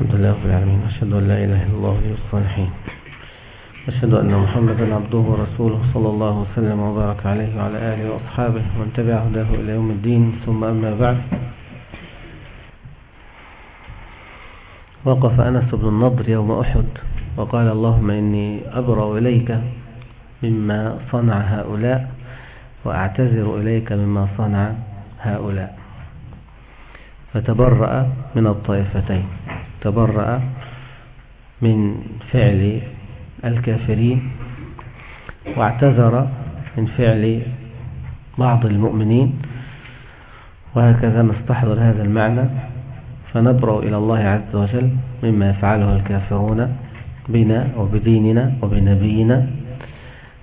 الحمد لله رب العالمين. أشهد أن لا إله إلا الله ولي الصالحين أشهد أن محمدا عبده ورسوله صلى الله وسلم وبارك عليه وعلى آله وأصحابه ومن تبع هداه إلى يوم الدين. ثم أما بعد. وقف أنس بن النضر يوم أحد وقال اللهم إني أبرأ إليك مما صنع هؤلاء وأعتذر إليك مما صنع هؤلاء. فتبرأ من الطائفتين. تبرأ من فعل الكافرين واعتذر من فعل بعض المؤمنين وهكذا نستحضر هذا المعنى فنبرأ إلى الله عز وجل مما يفعله الكافرون بنا وبديننا وبنبينا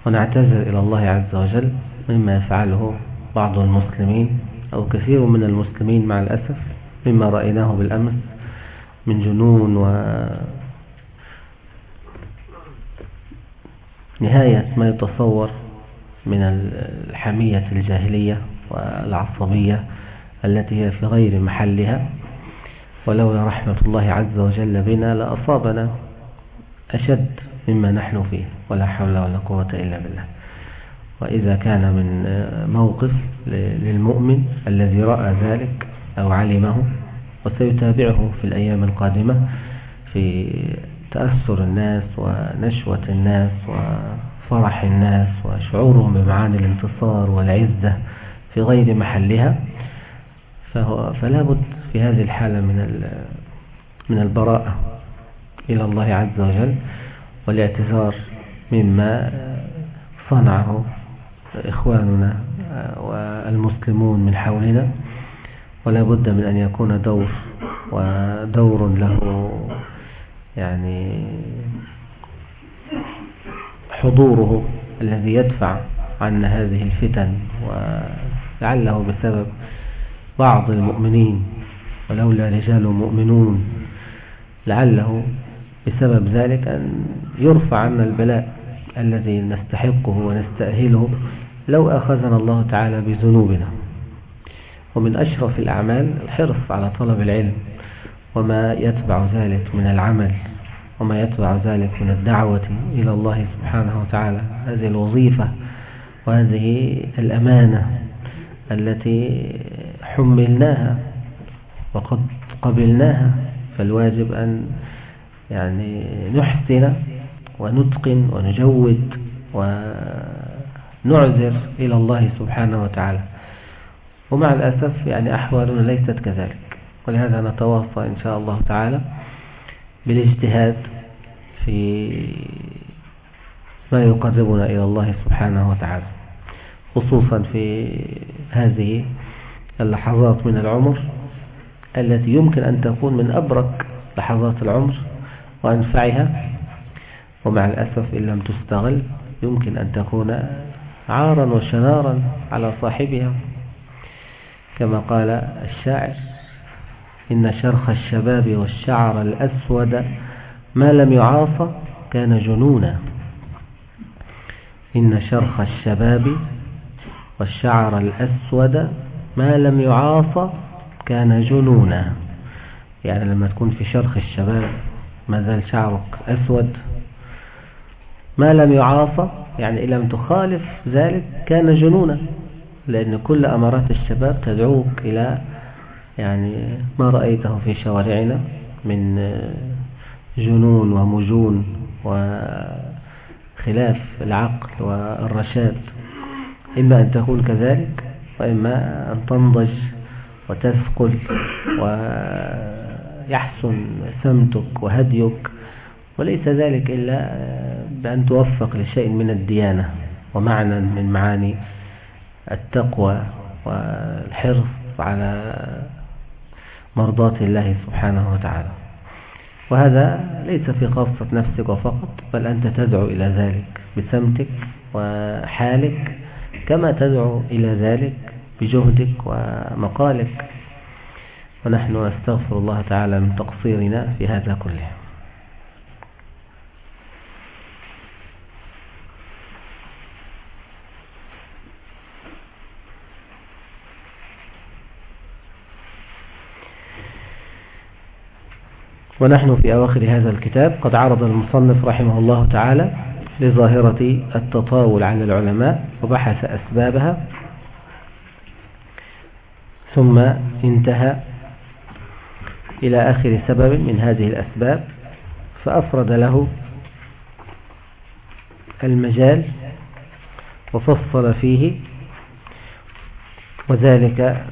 ونعتذر إلى الله عز وجل مما يفعله بعض المسلمين أو كثير من المسلمين مع الأسف مما رأيناه بالأمس. من جنون و نهاية ما يتصور من الحمية الجاهلية والعصبية التي هي في غير محلها. ولولا رحمة الله عز وجل بنا لأصابنا أشد مما نحن فيه. ولا حول ولا قوة إلا بالله. وإذا كان من موقف للمؤمن الذي رأى ذلك أو علمه وسيتابعه في الأيام القادمة في تأثر الناس ونشوة الناس وفرح الناس وشعورهم بمعاني الانتصار والعزة في غير محلها. فلا بد في هذه الحالة من من البراءة إلى الله عز وجل والاعتذار مما صنعه إخواننا والمسلمون من حولنا. ولا بد من أن يكون دور ودور له يعني حضوره الذي يدفع عنا هذه الفتن ولعله بسبب بعض المؤمنين ولولا رجال مؤمنون لعله بسبب ذلك أن يرفع عنا البلاء الذي نستحقه ونستأهله لو أخذنا الله تعالى بذنوبنا. ومن أشرف الأعمال الحرص على طلب العلم وما يتبع ذلك من العمل وما يتبع ذلك من الدعوة إلى الله سبحانه وتعالى. هذه الوظيفة وهذه الأمانة التي حملناها وقد قبلناها فالواجب أن يعني نحسن ونتقن ونجود ونعذر إلى الله سبحانه وتعالى. ومع الأسف يعني أحوالنا ليست كذلك. ولهذا نتواصى إن شاء الله تعالى بالاجتهاد في ما يقربنا إلى الله سبحانه وتعالى خصوصا في هذه اللحظات من العمر التي يمكن أن تكون من أبرك لحظات العمر وأنفعها ومع الأسف إن لم تستغل يمكن أن تكون عارا وشنارا على صاحبها. كما قال الشاعر إن شرخ الشباب والشعر الأسود ما لم يعاص كان جنونا. إن شرخ الشباب والشعر الأسود ما لم يعاص كان جنونا. يعني لما تكون في شرخ الشباب ما زال شعرك أسود ما لم يعاص يعني إن لم تخالف ذلك كان جنونا. لأن كل أمارات الشباب تدعوك إلى يعني ما رأيته في شوارعنا من جنون ومجون وخلاف العقل والرشاد. إما أن تكون كذلك وإما أن تنضج وتثقل ويحسن سمتك وهديك وليس ذلك إلا بأن توفق لشيء من الديانة ومعنى من معاني التقوى والحرص على مرضاة الله سبحانه وتعالى. وهذا ليس في خاصة نفسك فقط بل أنت تدعو إلى ذلك بسمتك وحالك كما تدعو إلى ذلك بجهدك ومقالك. ونحن نستغفر الله تعالى من تقصيرنا في هذا كله. ونحن في أواخر هذا الكتاب قد عرض المصنف رحمه الله تعالى لظاهرة التطاول على العلماء وبحث أسبابها. ثم انتهى إلى آخر سبب من هذه الأسباب فأفرد له المجال وفصل فيه وذلك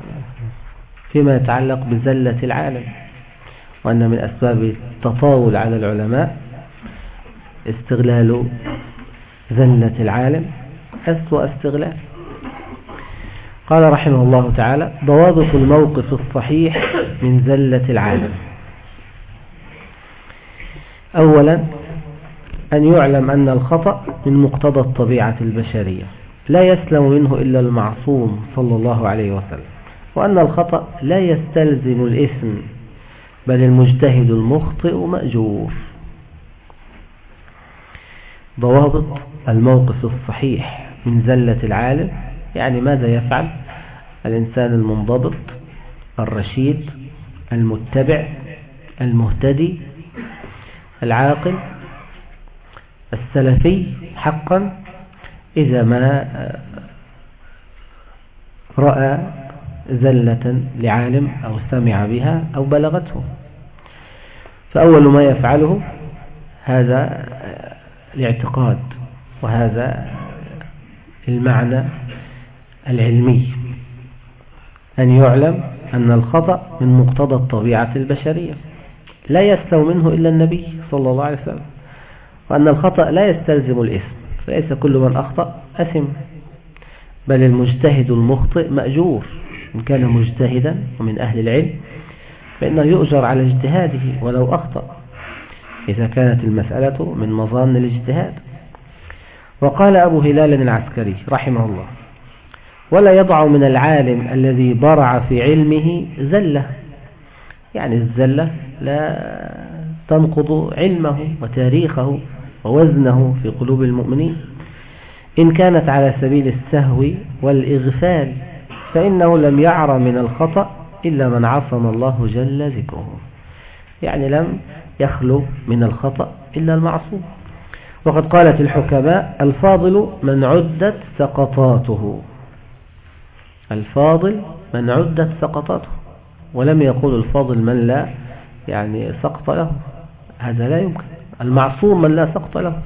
فيما يتعلق بزلة العالم. وأن من أسباب التطاول على العلماء استغلال زلة العالم أسوأ استغلال. قال رحمه الله تعالى ضوابط الموقف الصحيح من زلة العالم أولا أن يعلم أن الخطأ من مقتضى الطبيعة البشرية لا يسلم منه إلا المعصوم صلى الله عليه وسلم وأن الخطأ لا يستلزم الإثم بل المجتهد المخطئ مأجور ضوابط الموقف الصحيح من زلة العالم يعني ماذا يفعل؟ الإنسان المنضبط الرشيد المتبع المهتدي العاقل السلفي حقا إذا ما رأى زلة لعالم أو سمع بها أو بلغته. فأول ما يفعله هذا الاعتقاد وهذا المعنى العلمي. أن يعلم أن الخطأ من مقتضى الطبيعة البشرية. لا يستوى منه إلا النبي صلى الله عليه وسلم. وأن الخطأ لا يستلزم الإثم فليس كل من أخطأ أثم. بل المجتهد المخطئ مأجور. إن كان مجتهدا ومن أهل العلم فإنه يؤجر على اجتهاده ولو أخطأ إذا كانت المسألة من مظان الاجتهاد. وقال أبو هلال العسكري رحمه الله ولا يضع من العالم الذي برع في علمه زلة. يعني الزلة لا تنقض علمه وتاريخه ووزنه في قلوب المؤمنين. إن كانت على سبيل السهو والإغفال فإنه لم يعر من الخطأ إلا من عصم الله جل ذكره. يعني لم يخلو من الخطأ إلا المعصوم. وقد قالت الحكماء الفاضل من عدت سقطاته. الفاضل من عدت سقطاته. ولم يقول الفاضل من لا يعني سقط له. هذا لا يمكن. المعصوم من لا سقط له.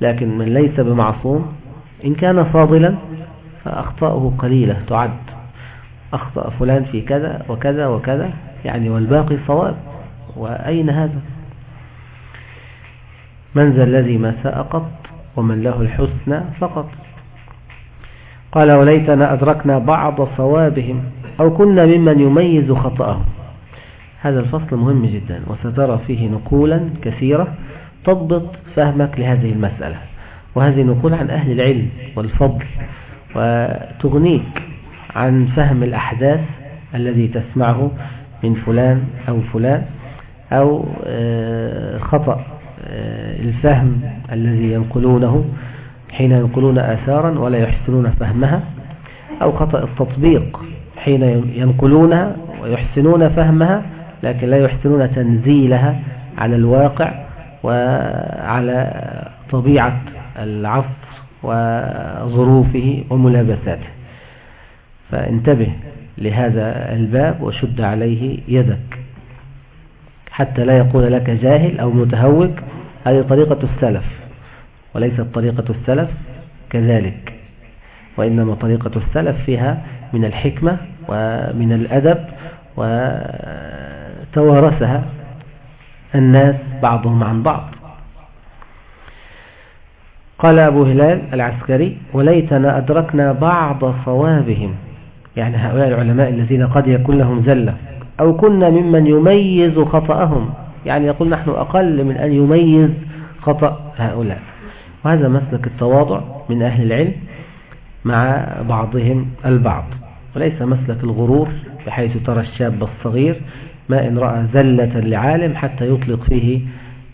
لكن من ليس بمعصوم إن كان فاضلا فأخطاؤه قليلة تعد. أخطأ فلان في كذا وكذا وكذا يعني والباقي صواب وأين هذا؟ من ذا الذي ما ساء قط ومن له الحسنى فقط. قال وليتنا أدركنا بعض صوابهم أو كنا ممن يميز خطأهم. هذا الفصل مهم جدا وسترى فيه نقولا كثيرة تضبط فهمك لهذه المسألة. وهذه نقول عن أهل العلم والفضل وتغنيك عن فهم الأحداث الذي تسمعه من فلان أو فلان أو آه، خطأ آه، الفهم الذي ينقلونه حين ينقلون آثارا ولا يحسنون فهمها أو خطأ التطبيق حين ينقلونها ويحسنون فهمها لكن لا يحسنون تنزيلها على الواقع وعلى طبيعة العصر وظروفه وملابساته. فانتبه لهذا الباب وشد عليه يدك حتى لا يقول لك جاهل أو متهوك. هذه طريقة السلف وليست طريقة السلف كذلك وإنما طريقة السلف فيها من الحكمة ومن الأدب وتوارثها الناس بعضهم عن بعض. قال أبو هلال العسكري وليتنا أدركنا بعض صوابهم يعني هؤلاء العلماء الذين قد يكون لهم زلة. أو كنا ممن يميز خطأهم. يعني يقول نحن أقل من أن يميز خطأ هؤلاء. وهذا مسلك التواضع من أهل العلم مع بعضهم البعض. وليس مسلك الغرور بحيث ترى الشاب الصغير ما إن رأى زلة لعالم حتى يطلق فيه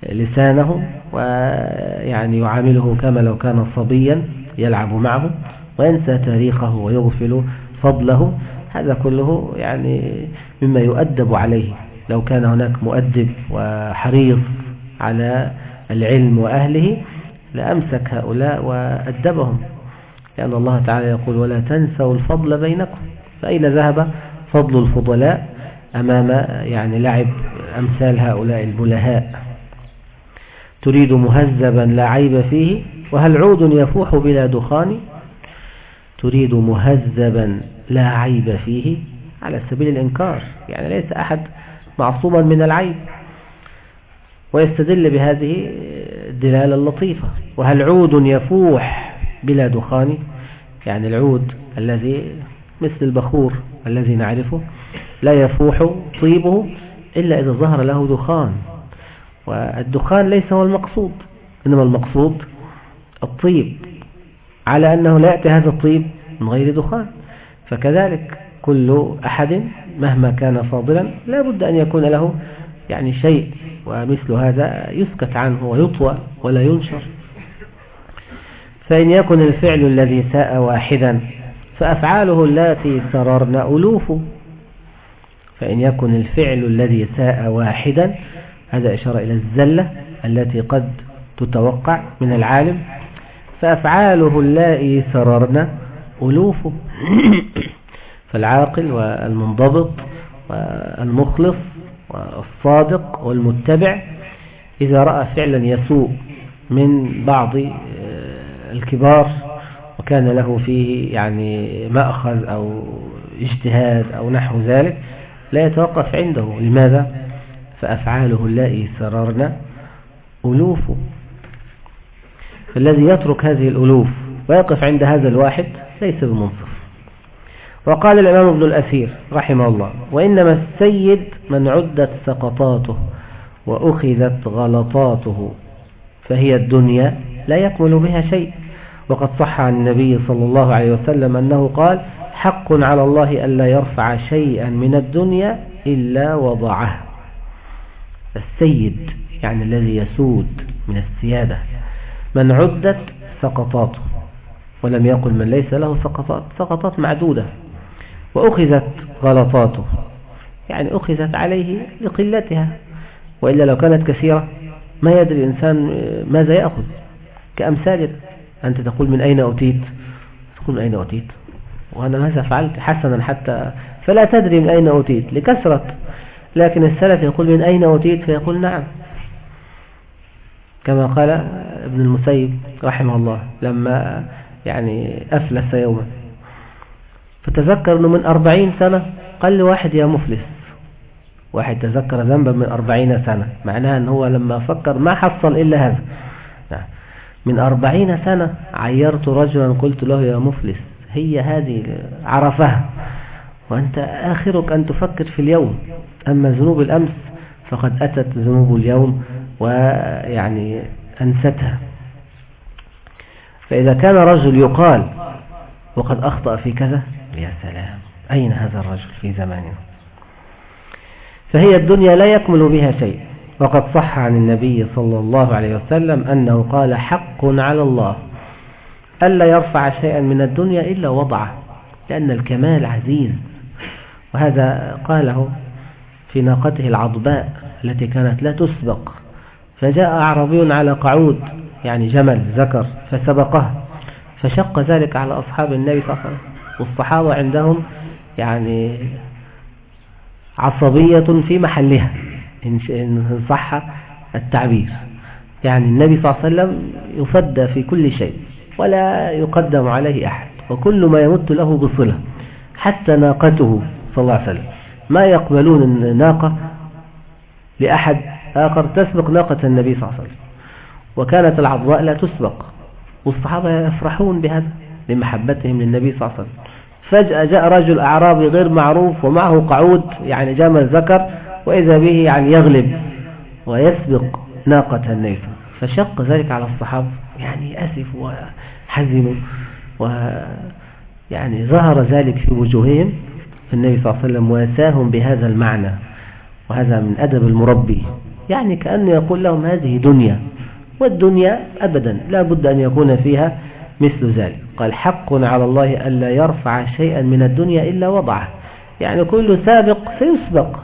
لسانه ويعني يعامله كما لو كان صبيا يلعب معه وينسى تاريخه ويغفل فضله هذا كله يعني مما يؤدب عليه. لو كان هناك مؤدب وحريص على العلم وأهله لأمسك هؤلاء وأدبهم. لأن الله تعالى يقول ولا تنسوا الفضل بينكم. فأين ذهب فضل الفضلاء أمام يعني لعب أمثال هؤلاء البلهاء؟ تريد مهذبا لا عيب فيه وهل عود يفوح بلا دخان؟ تريد مهذبا لا عيب فيه على سبيل الإنكار يعني ليس أحد معصوما من العيب. ويستدل بهذه الدلالة اللطيفة وهل عود يفوح بلا دخان؟ يعني العود الذي مثل البخور الذي نعرفه لا يفوح طيبه إلا إذا ظهر له دخان. والدخان ليس هو المقصود إنما المقصود الطيب. على أنه لا يأتي هذا الطيب من غير دخان. فكذلك كل أحد مهما كان فاضلا لا بد أن يكون له يعني شيء ومثل هذا يسكت عنه ويطوى ولا ينشر. فإن يكن الفعل الذي ساء واحدا فأفعاله التي سررن ألوف فإن يكن الفعل الذي ساء واحدا هذا إشارة إلى الزلة التي قد تتوقع من العالم. فأفعاله اللائي سررن ألوف فالعاقل والمنضبط والمخلص والصادق والمتبع إذا رأى فعلا يسوء من بعض آه، الكبار وكان له فيه يعني مأخذ أو اجتهاد أو نحو ذلك لا يتوقف عنده. لماذا؟ فأفعاله اللائي سررنا ألوف فالذي يترك هذه الألوف ويقف عند هذا الواحد ليس بمنصف. وقال الإمام ابن الأثير رحمه الله وإنما السيد من عدت سقطاته وأخذت غلطاته فهي الدنيا لا يكمل بها شيء. وقد صح عن النبي صلى الله عليه وسلم أنه قال حق على الله ألا يرفع شيئا من الدنيا إلا وضعه. السيد يعني الذي يسود من السيادة. من عدت سقطاته ولم يقل من ليس له سقطات سقطات معدودة وأخذت غلطاته يعني أخذت عليه لقلتها وإلا لو كانت كثيرة ما يدري الإنسان ماذا يأخذ. كأمثال أنت تقول من أين أتيت تقول من أين أتيت وأنا ماذا فعلت؟ حسنا حتى فلا تدري من أين أتيت لكثرة. لكن السلف يقول من أين أتيت فيقول نعم. كما قال ابن المسيب رحمه الله لما يعني أفلس يوما فتذكر أنه من أربعين سنة قال لواحد يا مفلس واحد تذكر ذنبا من أربعين سنة معناها أنه هو لما فكر ما حصل إلا هذا نعم. من أربعين سنة عيرت رجلا قلت له يا مفلس هي هذه عرفها وأنت آخرك أن تفكر في اليوم أما ذنوب الأمس فقد أتت ذنوب اليوم ويعني أنستها. فإذا كان رجل يقال وقد أخطأ في كذا؟ يا سلام. أين هذا الرجل في زماننا؟ فهي الدنيا لا يكمل بها شيء. وقد صح عن النبي صلى الله عليه وسلم أنه قال حق على الله ألا يرفع شيئا من الدنيا إلا وضعه لأن الكمال عزيز. وهذا قاله في ناقته العضباء التي كانت لا تسبق. فجاء أعربي على قعود يعني جمل ذكر فسبقه فشق ذلك على أصحاب النبي صلى الله عليه وسلم. والصحابة عندهم يعني عصبية في محلها إن صح التعبير. يعني النبي صلى الله عليه وسلم يفدى في كل شيء ولا يقدم عليه أحد وكل ما يمت له بصلة حتى ناقته صلى الله عليه وسلم. ما يقبلون الناقة لأحد آخر تسبق ناقة النبي صلى الله عليه وسلم. وكانت العضواء لا تسبق. والصحابة يفرحون بهذا لمحبتهم للنبي صلى الله عليه وسلم. فجأة جاء رجل أعرابي غير معروف ومعه قعود يعني جمل ذكر وإذا به يعني يغلب ويسبق ناقة النبي فشق ذلك على الصحابة يعني أسفوا وحزنوا ويعني ظهر ذلك في وجوههم. النبي صلى الله عليه وسلم واساهم بهذا المعنى وهذا من أدب المربي. يعني كأنه يقول لهم هذه دنيا والدنيا أبدا لا بد أن يكون فيها مثل ذلك. قال حق على الله ألا يرفع شيئا من الدنيا إلا وضعه. يعني كل سابق سيسبق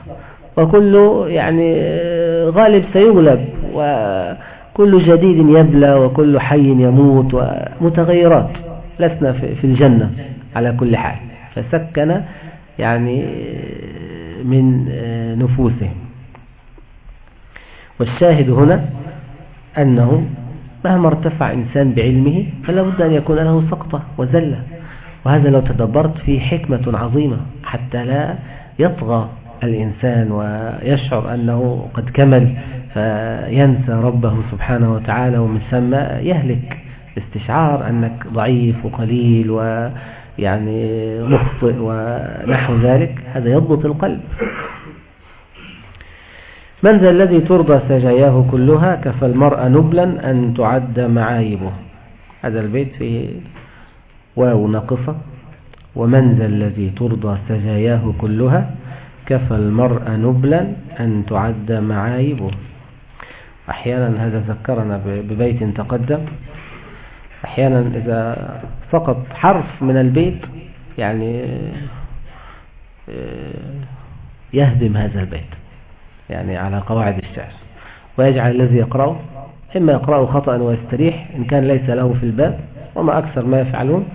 وكل يعني غالب سيغلب وكل جديد يبلى وكل حي يموت ومتغيرات. لسنا في الجنة على كل حال. فسكن يعني من نفوسهم. والشاهد هنا أنه مهما ارتفع إنسان بعلمه فلا بد أن يكون له سقطة وزلة. وهذا لو تدبرت فيه حكمة عظيمة حتى لا يطغى الإنسان ويشعر أنه قد كمل فينسى ربه سبحانه وتعالى ومن ثم يهلك استشعار أنك ضعيف وقليل ويعني مخطئ ونحو ذلك. هذا يضبط القلب. من ذا الذي ترضى سجاياه كلها كفى المرء نبلا أن تعد معايبه. هذا البيت فيه واو ناقصة ومن ذا الذي ترضى سجاياه كلها كفى المرء نبلا أن تعد معايبه. أحيانا هذا ذكرنا ببيت تقدم. أحيانا إذا سقط حرف من البيت يعني آه، يهدم هذا البيت. يعني على قواعد الشعر. ويجعل الذي يقرأه إما يقرأه خطأ ويستريح إن كان ليس له في الباب وما أكثر ما يفعلون.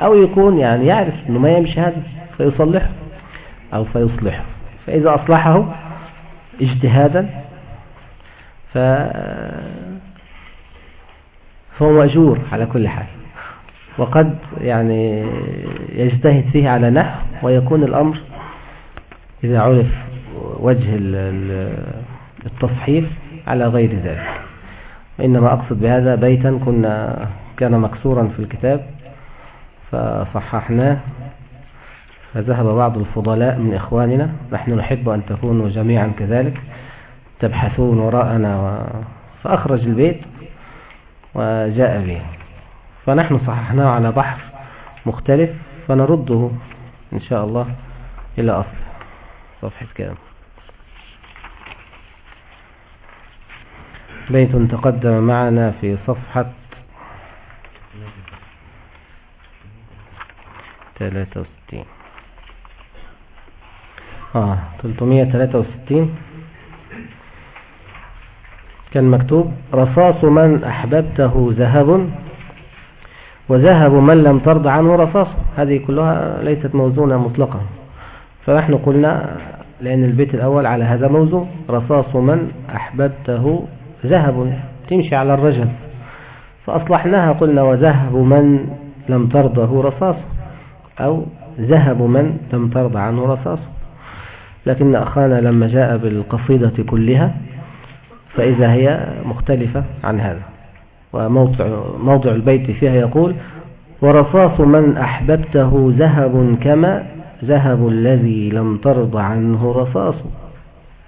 أو يكون يعني يعرف أنه ما يمشي هذا فيصلحه أو فيصلحه. فإذا أصلحه اجتهادا ف فهو مأجور على كل حال. وقد يعني يجتهد فيه على نحو ويكون الأمر إذا عرف وجه التصحيف على غير ذلك. إنما أقصد بهذا بيتا كنا كان مكسورا في الكتاب فصححناه. فذهب بعض الفضلاء من إخواننا نحن نحب أن تكونوا جميعا كذلك تبحثون وراءنا و... فأخرج البيت وجاء به. فنحن صححناه على بحر مختلف فنرده إن شاء الله إلى أصل. صفحة كام؟ بيت تقدم معنا في صفحة 63 آه 363 كان مكتوب رصاص من أحببته ذهب وذهب من لم ترضى عنه رصاص هذه كلها ليست موزونة مطلقا. فنحن قلنا لأن البيت الأول على هذا موزون رصاص من أحببته ذهب تمشي على الرجل. فأصلحناها قلنا وذهب من لم ترضه رصاص أو ذهب من لم ترضى عنه رصاص لكن أخانا لما جاء بالقصيدة كلها فإذا هي مختلفة عن هذا. وموضع موضع البيت فيها يقول ورصاص من أحببته ذهب كما ذهب الذي لم ترضى عنه رصاص.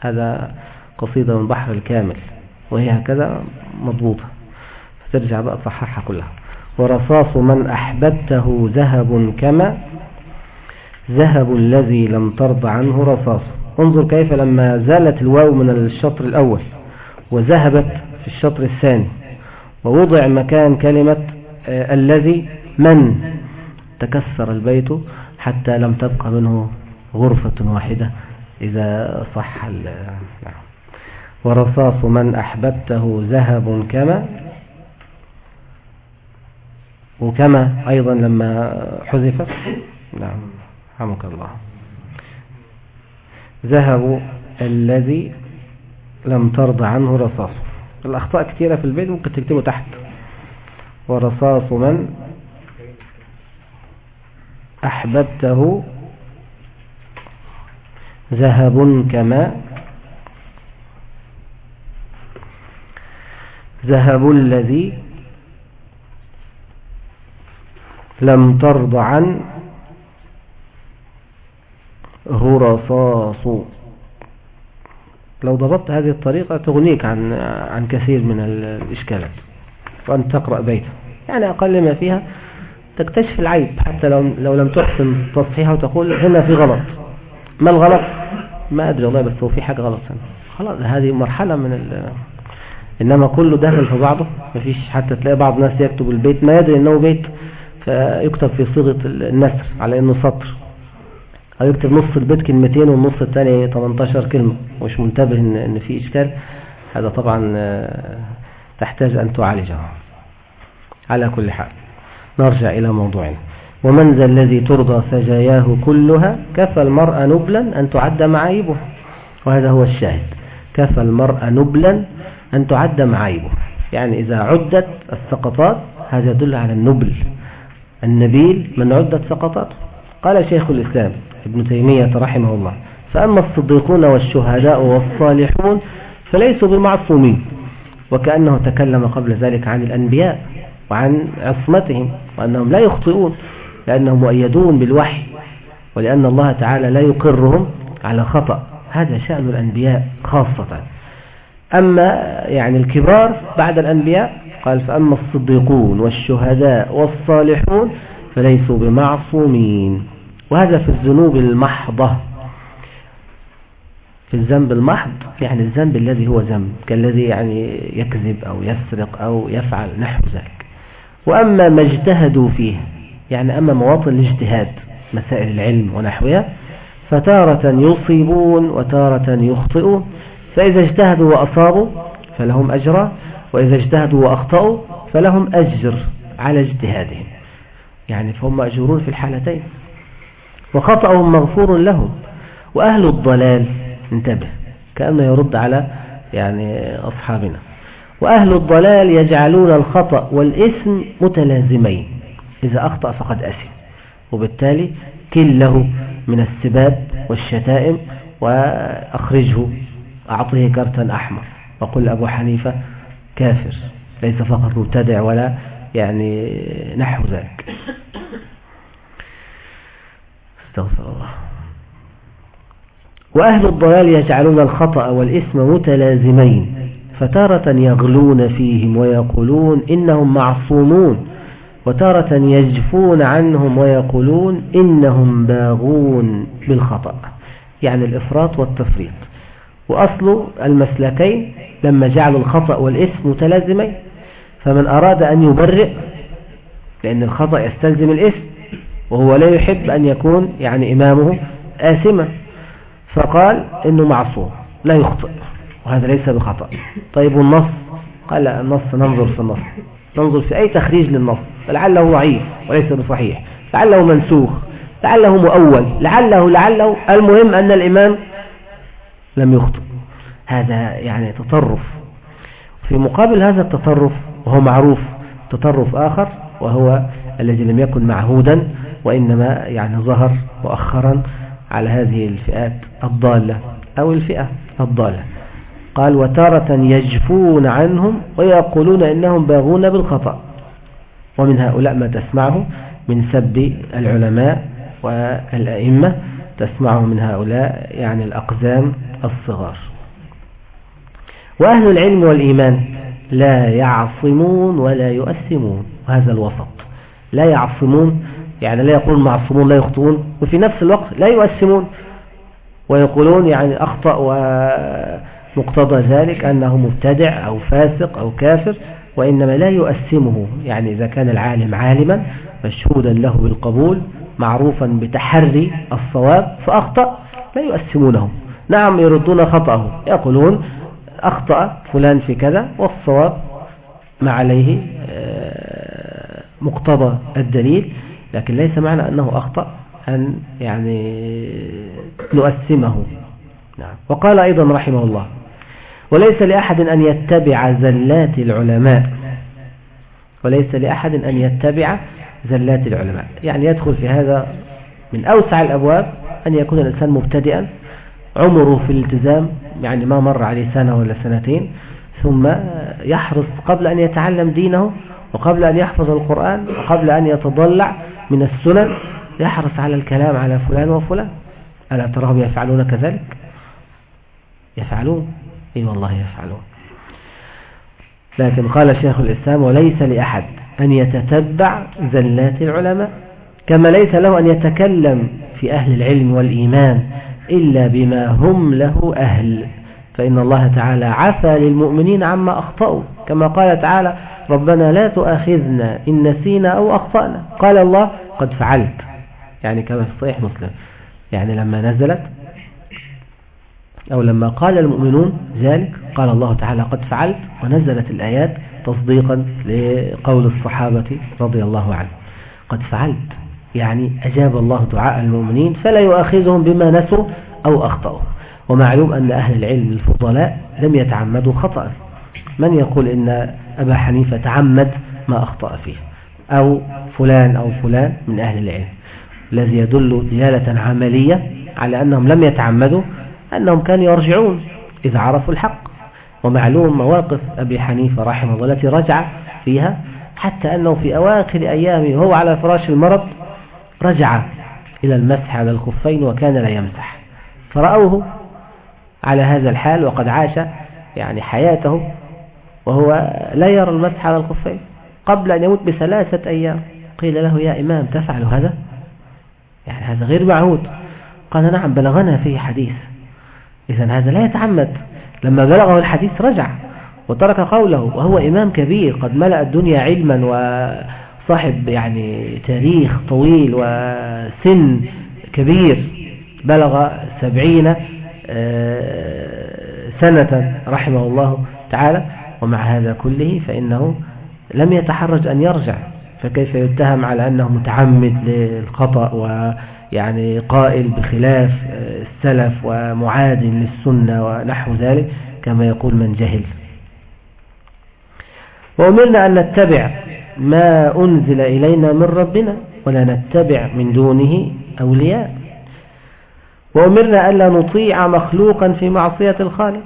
هذا قصيدة من بحر الكامل وهي هكذا مضبوطة. فترجع بقى تصححها كلها. ورصاص من أحببته ذهب كما ذهب الذي لم ترضى عنه رصاص. انظر كيف لما زالت الواو من الشطر الأول وذهبت في الشطر الثاني. ووضع مكان كلمة آه الذي من تكسر البيت. حتى لم تبقى منه غرفة واحدة. إذا صح نعم ورصاص من أحببته ذهب كما وكما أيضا لما حذفت نعم رحمك الله. ذهب الذي لم ترضى عنه رصاص الأخطاء كثيرة في البيت ممكن تكتبه تحت. ورصاص من أحببته ذهب كما ذهب الذي لم ترض عن رصاص لو ضبطت هذه الطريقة تغنيك عن عن كثير من الإشكالات. وأن تقرأ بيته. يعني أقل ما فيها تكتشف العيب حتى لو لو لم تحسن تصحيحه وتقول هنا في غلط. ما الغلط؟ ما أدري والله بس هو في حاجة غلط. خلاص هذه مرحلة من ال إنما كله داخل في بعضه مفيش حتى تلاقي بعض الناس يكتب البيت. ما يدري إنه بيت فيكتب في صيغة النسر على إنه سطر. أو يكتب نص البيت كلمتين والنص الثاني 18 كلمة. مش منتبه إن, إن في إشكال. هذا طبعا آه، تحتاج أن تعالجه. على كل حال. نرجع إلى موضوعنا. ومن ذا الذي ترضى سجاياه كلها؟ كفى المرأة نبلا أن تعد معايبه. وهذا هو الشاهد. كفى المرأة نبلا أن تعد معايبه. يعني إذا عدت السقطات هذا يدل على النبل النبيل من عدت سقطاته. قال شيخ الإسلام ابن تيمية رحمه الله فأما الصديقون والشهداء والصالحون فليسوا بمعصومين وكأنه تكلم قبل ذلك عن الأنبياء. وعن عصمتهم وأنهم لا يخطئون لأنهم مؤيدون بالوحي ولأن الله تعالى لا يقرهم على خطأ. هذا شأن الأنبياء خاصة. أما يعني الكبار بعد الأنبياء قال فأما الصديقون والشهداء والصالحون فليسوا بمعصومين. وهذا في الذنوب المحضة. في الذنب المحض يعني الذنب الذي هو ذنب كالذي يعني يكذب أو يسرق أو يفعل نحو ذلك. وأما ما اجتهدوا فيه يعني أما مواطن الاجتهاد مسائل العلم ونحوها فتارة يصيبون وتارة يخطئون فإذا اجتهدوا وأصابوا فلهم أجرا وإذا اجتهدوا وأخطأوا فلهم أجر على اجتهادهم. يعني فهم مأجورون في الحالتين. وخطأهم مغفور لهم. وأهل الضلال انتبه كأنه يرد على يعني أصحابنا. وأهل الضلال يجعلون الخطأ والإثم متلازمين. إذا أخطأ فقد أسم وبالتالي كله من السباب والشتائم وأخرجه. أعطيه كرتا أحمر. وقل أبو حنيفة كافر. ليس فقط مبتدع ولا يعني نحو ذلك. استغفر الله. وأهل الضلال يجعلون الخطأ والإثم متلازمين. فتارة يغلون فيهم ويقولون إنهم معصومون وتارة يجفون عنهم ويقولون إنهم باغون بالخطأ. يعني الإفراط والتفريط. وأصل المسلكين لما جعلوا الخطأ والإثم متلازمين فمن أراد أن يبرئ لأن الخطأ يستلزم الإثم وهو لا يحب أن يكون يعني إمامه آثما فقال إنه معصوم لا يخطئ. وهذا ليس بخطأ. طيب والنص؟ قال لا النص ننظر في النص. ننظر في أي تخريج للنص. لعله ضعيف وليس بصحيح. لعله منسوخ. لعله مؤول. لعله لعله. المهم أن الإمام لم يخطئ. هذا يعني تطرف. في مقابل هذا التطرف وهو معروف تطرف آخر وهو الذي لم يكن معهودا وإنما يعني ظهر مؤخرا على هذه الفئات الضالة أو الفئة الضالة. قال وتارة يجفون عنهم ويقولون إنهم باغون بالخطأ. ومن هؤلاء ما تسمعه من سب العلماء والأئمة تسمعه من هؤلاء يعني الأقزام الصغار. وأهل العلم والإيمان لا يعصمون ولا يؤثمون وهذا الوسط. لا يعصمون يعني لا يقولون معصومون لا يخطئون وفي نفس الوقت لا يؤثمون ويقولون يعني أخطأ ومقتضى ذلك أنه مبتدع أو فاسق أو كافر وإنما لا يؤثمه يعني إذا كان العالم عالما مشهودا له بالقبول معروفا بتحري الصواب فأخطأ لا يؤثمونه نعم يردون خطأه يقولون أخطأ فلان في كذا والصواب ما عليه آه، مقتضى الدليل لكن ليس معنى أنه أخطأ أن يعني نؤسمه. نعم. وقال أيضا رحمه الله وليس لأحد أن يتبع زلات العلماء. وليس لأحد أن يتبع زلات العلماء. يعني يدخل في هذا من أوسع الأبواب أن يكون الإنسان مبتدئا. عمره في الالتزام يعني ما مر عليه سنة ولا سنتين ثم يحرص قبل أن يتعلم دينه وقبل أن يحفظ القرآن وقبل أن يتضلع من السنن. يحرص على الكلام على فلان وفلان. ألا تراهم يفعلون كذلك؟ يفعلون. اي والله يفعلون. لكن قال شيخ الإسلام وليس لأحد أن يتتبع زلات العلماء كما ليس له أن يتكلم في أهل العلم والإيمان إلا بما هم له أهل. فإن الله تعالى عفى للمؤمنين عما أخطأوا. كما قال تعالى ربنا لا تؤاخذنا إن نسينا أو أخطأنا قال الله قد فعلت يعني كما في صحيح مسلم. يعني لما نزلت أو لما قال المؤمنون ذلك قال الله تعالى قد فعلت ونزلت الآيات تصديقا لقول الصحابة رضي الله عنه قد فعلت يعني أجاب الله دعاء المؤمنين فلا يؤاخذهم بما نسوا أو أخطأوا. ومعلوم أن أهل العلم الفضلاء لم يتعمدوا خطأ. من يقول إن أبا حنيفة تعمد ما أخطأ فيه؟ أو فلان أو فلان من أهل العلم. الذي يدل دلالة عملية على أنهم لم يتعمدوا أنهم كانوا يرجعون. إذا عرفوا الحق. ومعلوم مواقف أبي حنيفة رحمه الله التي رجع فيها. حتى أنه في أواخر أيامه وهو على فراش المرض رجع إلى المسح على الخفين وكان لا يمسح. فرأوه على هذا الحال وقد عاش يعني حياته وهو لا يرى المسح على الخفين قبل أن يموت بثلاثة أيام. قيل له يا إمام تفعل هذا؟ يعني هذا غير معهود. قال نعم بلغنا فيه حديث. إذا هذا لا يتعمد. لما بلغه الحديث رجع وترك قوله وهو إمام كبير قد ملأ الدنيا علما وصاحب يعني تاريخ طويل وسن كبير بلغ سبعين آه، سنة رحمه الله تعالى. ومع هذا كله فإنه لم يتحرج أن يرجع. فكيف يتهم على أنه متعمد للخطأ ويعني قائل بخلاف آه، السلف ومعاد للسنة ونحو ذلك كما يقول من جهل. وأمرنا أن نتبع ما أنزل إلينا من ربنا ولا نتبع من دونه أولياء. وأمرنا ألا نطيع مخلوقا في معصية الخالق.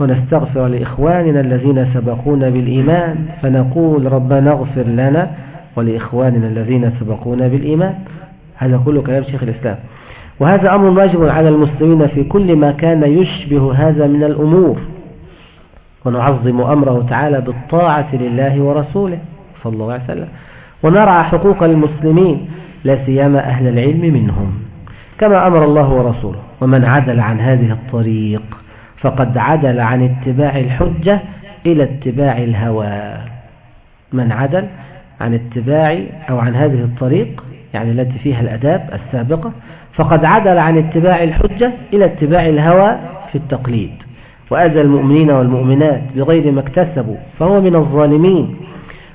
ونستغفر لإخواننا الذين سبقونا بالإيمان. فنقول ربنا اغفر لنا ولإخواننا الذين سبقونا بالإيمان. هذا كله كلام شيخ الإسلام. وهذا أمر واجب على المسلمين في كل ما كان يشبه هذا من الأمور. ونعظم أمره تعالى بالطاعة لله ورسوله صلى الله عليه وسلم. ونرعى حقوق المسلمين لا سيما أهل العلم منهم. كما أمر الله ورسوله ومن عدل عن هذه الطريق فقد عدل عن اتباع الحجة إلى اتباع الهوى. من عدل عن اتباع أو عن هذه الطريق يعني التي فيها الأداب السابقة فقد عدل عن اتباع الحجة إلى اتباع الهوى في التقليد. وأذى المؤمنين والمؤمنات بغير ما اكتسبوا فهو من الظالمين.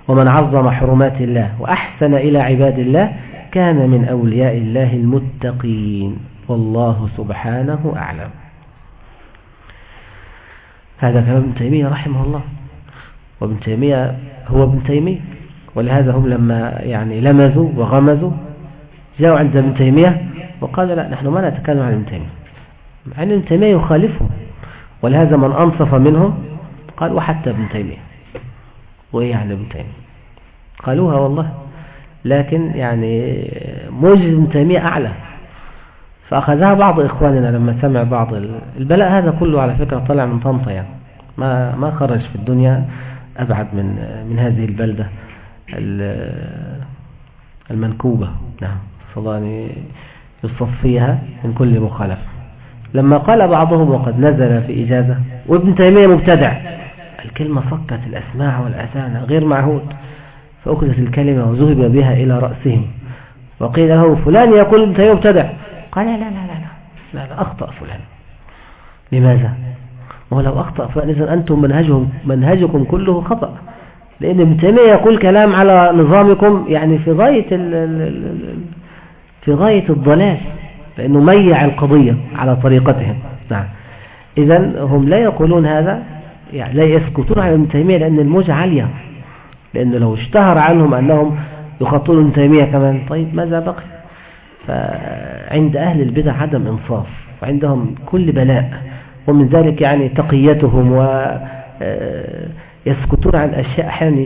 ومن عظم حرمات الله وأحسن إلى عباد الله كان من أولياء الله المتقين. والله سبحانه أعلم. هذا كلام ابن تيمية رحمه الله. وابن تيمية هو ابن تيمية؟ ولهذا هم لما يعني لمزوا وغمزوا جاءوا عند ابن تيمية وقالوا لا نحن ما نتكلم عن ابن تيمية. مع أن ابن تيمية يخالفهم. ولهذا من أنصف منهم قال وحتى ابن تيمية. وإيه يعني ابن تيمية. قالوها والله لكن يعني موجز ابن تيمية أعلى. فأخذها بعض إخواننا لما سمع بعض البلاء هذا كله على فكرة طلع من طنطا يعني. ما ما خرج في الدنيا أبعد من من هذه البلدة. المنكوبة. نعم. صلاني يصفيها من كل مخالف. لما قال بعضهم وقد نزل في إجازة وابن تيمية مبتدع. الكلمة صكت الأسماع والأسانة غير معهود فأخذت الكلمة وذهب بها إلى رأسهم. وقيل له فلان يقول ابن تيمية مبتدع. قال لا لا لا لا لا, لا أخطأ فلان. لماذا؟ ولو أخطأ فإذا أنتم منهجهم منهجكم كله خطأ. لأن ابن تيمية يقول كلام على نظامكم يعني في غاية في غاية الضلال لأنه ميع القضية على طريقتهم. نعم. إذا هم لا يقولون هذا يعني لا يسكتون على ابن تيمية لأن الموجة عالية. لأنه لو اشتهر عنهم أنهم يخطون ابن تيمية كمان طيب ماذا بقي؟ فعند أهل البدع عدم إنصاف وعندهم كل بلاء ومن ذلك يعني تقيتهم و آه، يسكتون عن أشياء أحيانا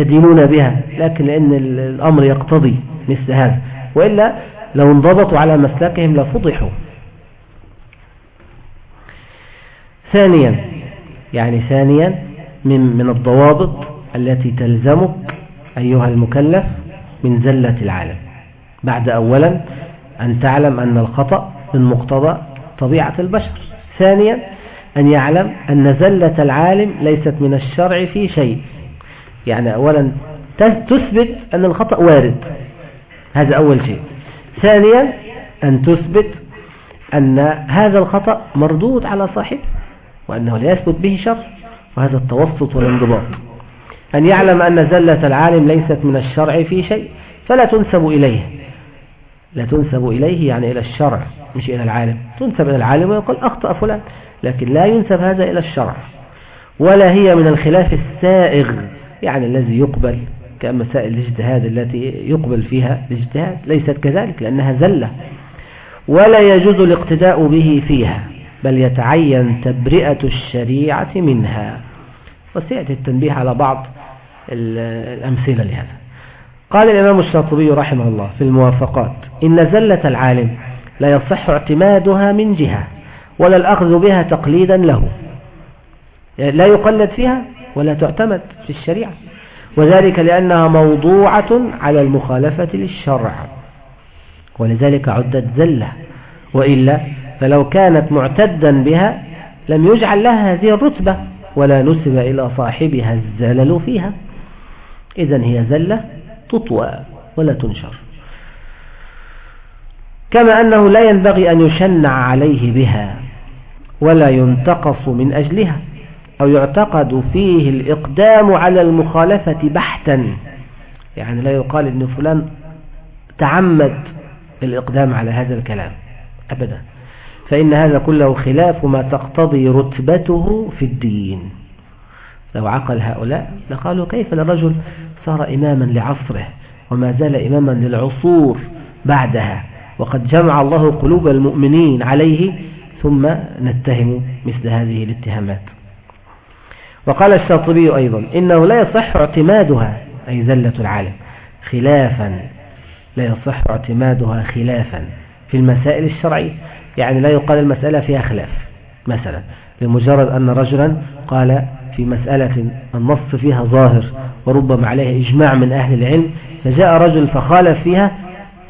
يدينون بها لكن لأن الأمر يقتضي مثل هذا. وإلا لو انضبطوا على مسلكهم لفضحوا. ثانيا يعني ثانيا من من الضوابط التي تلزمك أيها المكلف من زلة العالم. بعد أولا أن تعلم أن الخطأ من مقتضى طبيعة البشر. ثانيا أن يعلم أن زلة العالم ليست من الشرع في شيء. يعني أولا تثبت أن الخطأ وارد. هذا أول شيء. ثانيا أن تثبت أن هذا الخطأ مردود على صاحبه وأنه لا يثبت به شر وهذا التوسط والانضباط. أن يعلم أن زلة العالم ليست من الشرع في شيء فلا تنسب إليه. لا تنسب إليه يعني إلى الشرع مش إلى العالم. تنسب إلى العالم ويقول أخطأ فلان. لكن لا ينسب هذا إلى الشرع ولا هي من الخلاف السائغ يعني الذي يقبل كمسائل الاجتهاد التي يقبل فيها الاجتهاد ليست كذلك لأنها زلة ولا يجوز الاقتداء به فيها بل يتعين تبرئة الشريعة منها. وسيأتي التنبيه على بعض الأمثلة لهذا. قال الإمام الشاطبي رحمه الله في الموافقات إن زلة العالم لا يصح اعتمادها من جهة. ولا الأخذ بها تقليدا له. لا يقلد فيها ولا تعتمد في الشريعة. وذلك لأنها موضوعة على المخالفة للشرع. ولذلك عدت زلة. وإلا فلو كانت معتدا بها لم يجعل لها هذه الرتبة ولا نسب إلى صاحبها الزلل فيها. إذا هي زلة تطوى ولا تنشر. كما أنه لا ينبغي أن يشنع عليه بها. ولا ينتقص من أجلها أو يعتقد فيه الإقدام على المخالفة بحتا. يعني لا يقال أن فلان تعمد الإقدام على هذا الكلام أبدا. فإن هذا كله خلاف ما تقتضي رتبته في الدين. لو عقل هؤلاء لقالوا كيف الرجل صار إماما لعصره وما زال إماما للعصور بعدها. وقد جمع الله قلوب المؤمنين عليه ثم نتهم مثل هذه الاتهامات. وقال الشاطبي أيضا إنه لا يصح اعتمادها أي زلة العالم خلافا. لا يصح اعتمادها خلافا في المسائل الشرعية. يعني لا يقال المسألة فيها خلاف. مثلا بمجرد أن رجلا قال في مسألة النص فيها ظاهر وربما عليه إجماع من أهل العلم فجاء رجل فخالف فيها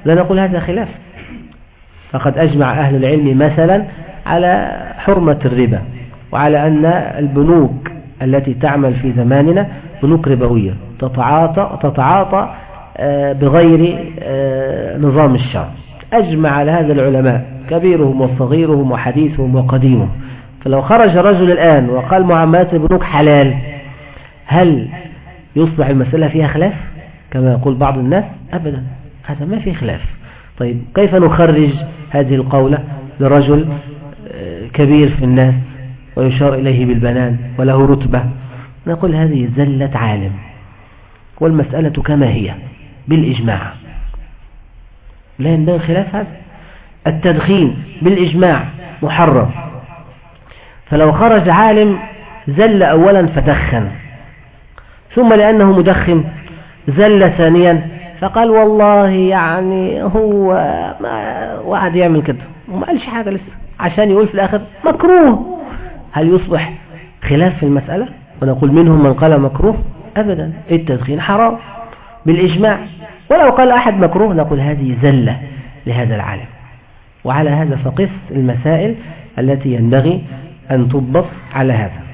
لا نقول هذا خلاف. فقد أجمع أهل العلم مثلا على حرمة الربا وعلى أن البنوك التي تعمل في زماننا بنوك ربوية تتعاطى, تتعاطى آه، بغير آه، نظام الشرع. أجمع على هذا العلماء كبيرهم وصغيرهم وحديثهم وقديمهم. فلو خرج رجل الآن وقال معاملات البنوك حلال هل يصبح المسألة فيها خلاف؟ كما يقول بعض الناس أبدا هذا ما في خلاف. طيب كيف نخرج هذه القولة لرجل كبير في الناس ويشار إليه بالبنان وله رتبة. نقول هذه زلة عالم والمسألة كما هي بالإجماع. لا ينبغي خلاف هذا؟ التدخين بالإجماع محرم. فلو خرج عالم زل أولا فدخن ثم لأنه مدخن زل ثانيا فقال والله يعني هو ما وقعد يعمل كده وما قالش حاجة لسه. عشان يقول في الآخر مكروه. هل يصبح خلاف في المسألة؟ ونقول منهم من قال مكروه؟ أبدا. التدخين حرام. بالإجماع. ولو قال أحد مكروه نقول هذه زلة لهذا العالم. وعلى هذا فقس المسائل التي ينبغي أن تضبط على هذا.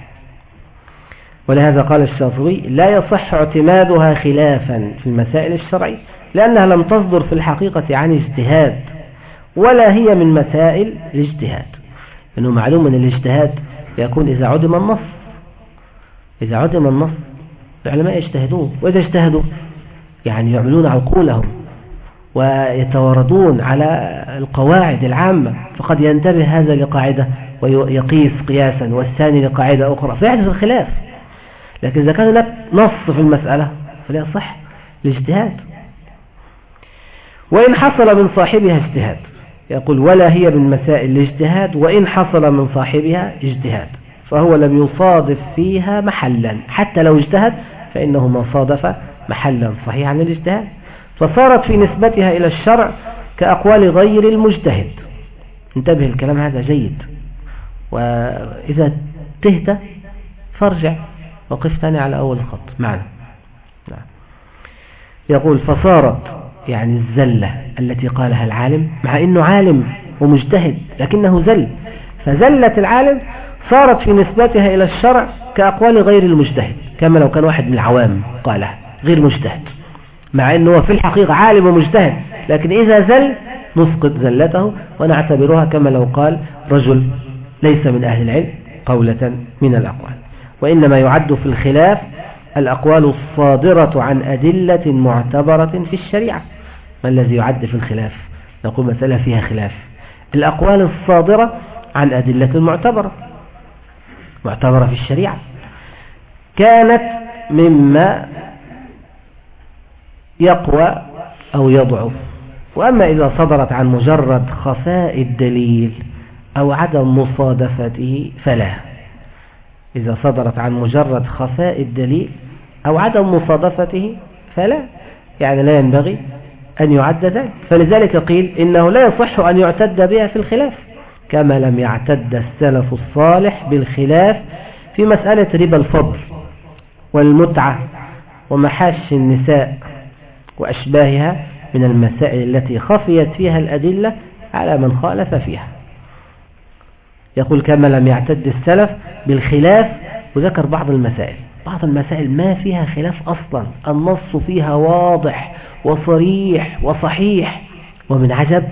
ولهذا قال الشافعي لا يصح اعتمادها خلافا في المسائل الشرعية لأنها لم تصدر في الحقيقة عن اجتهاد. ولا هي من مسائل الاجتهاد. لأنه معلوم أن الاجتهاد يكون إذا عدم النص إذا عدم النص العلماء يجتهدون وإذا اجتهدوا يعني يعملون عقولهم ويتواردون على القواعد العامة فقد ينتبه هذا لقاعدة ويقيس قياسا والثاني لقاعدة أخرى فيحدث الخلاف. لكن إذا كان هناك نص في المسألة فلا يصح الاجتهاد. وإن حصل من صاحبها اجتهاد يقول ولا هي من مسائل الاجتهاد وإن حصل من صاحبها اجتهاد فهو لم يصادف فيها محلا حتى لو اجتهد فإنه ما صادف محلا صحيحا للاجتهاد. فصارت في نسبتها إلى الشرع كأقوال غير المجتهد. انتبه الكلام هذا جيد. وإذا تهت فارجع وقف ثاني على أول الخط معنا. نعم. يقول فصارت يعني الزلة التي قالها العالم مع أنه عالم ومجتهد لكنه زل. فزلة العالم صارت في نسبتها إلى الشرع كأقوال غير المجتهد كما لو كان واحد من العوام قالها غير مجتهد. مع أنه في الحقيقة عالم ومجتهد لكن إذا زل نسقط زلته ونعتبرها كما لو قال رجل ليس من أهل العلم قولة من الأقوال. وإنما يعد في الخلاف الأقوال الصادرة عن أدلة معتبرة في الشريعة. ما الذي يعد في الخلاف؟ نقول مسألة فيها خلاف. الأقوال الصادرة عن أدلة معتبرة معتبرة في الشريعة. كانت مما يقوى أو يضعف. وأما إذا صدرت عن مجرد خفاء الدليل أو عدم مصادفته فلا. إذا صدرت عن مجرد خفاء الدليل أو عدم مصادفته فلا. يعني لا ينبغي أن يعد ذلك. فلذلك قيل إنه لا يصح أن يعتد بها في الخلاف كما لم يعتد السلف الصالح بالخلاف في مسألة ربا الفضل والمتعة ومحاش النساء وأشباهها من المسائل التي خفيت فيها الأدلة على من خالف فيها. يقول كما لم يعتد السلف بالخلاف وذكر بعض المسائل. بعض المسائل ما فيها خلاف أصلا النص فيها واضح وصريح وصحيح ومن عجب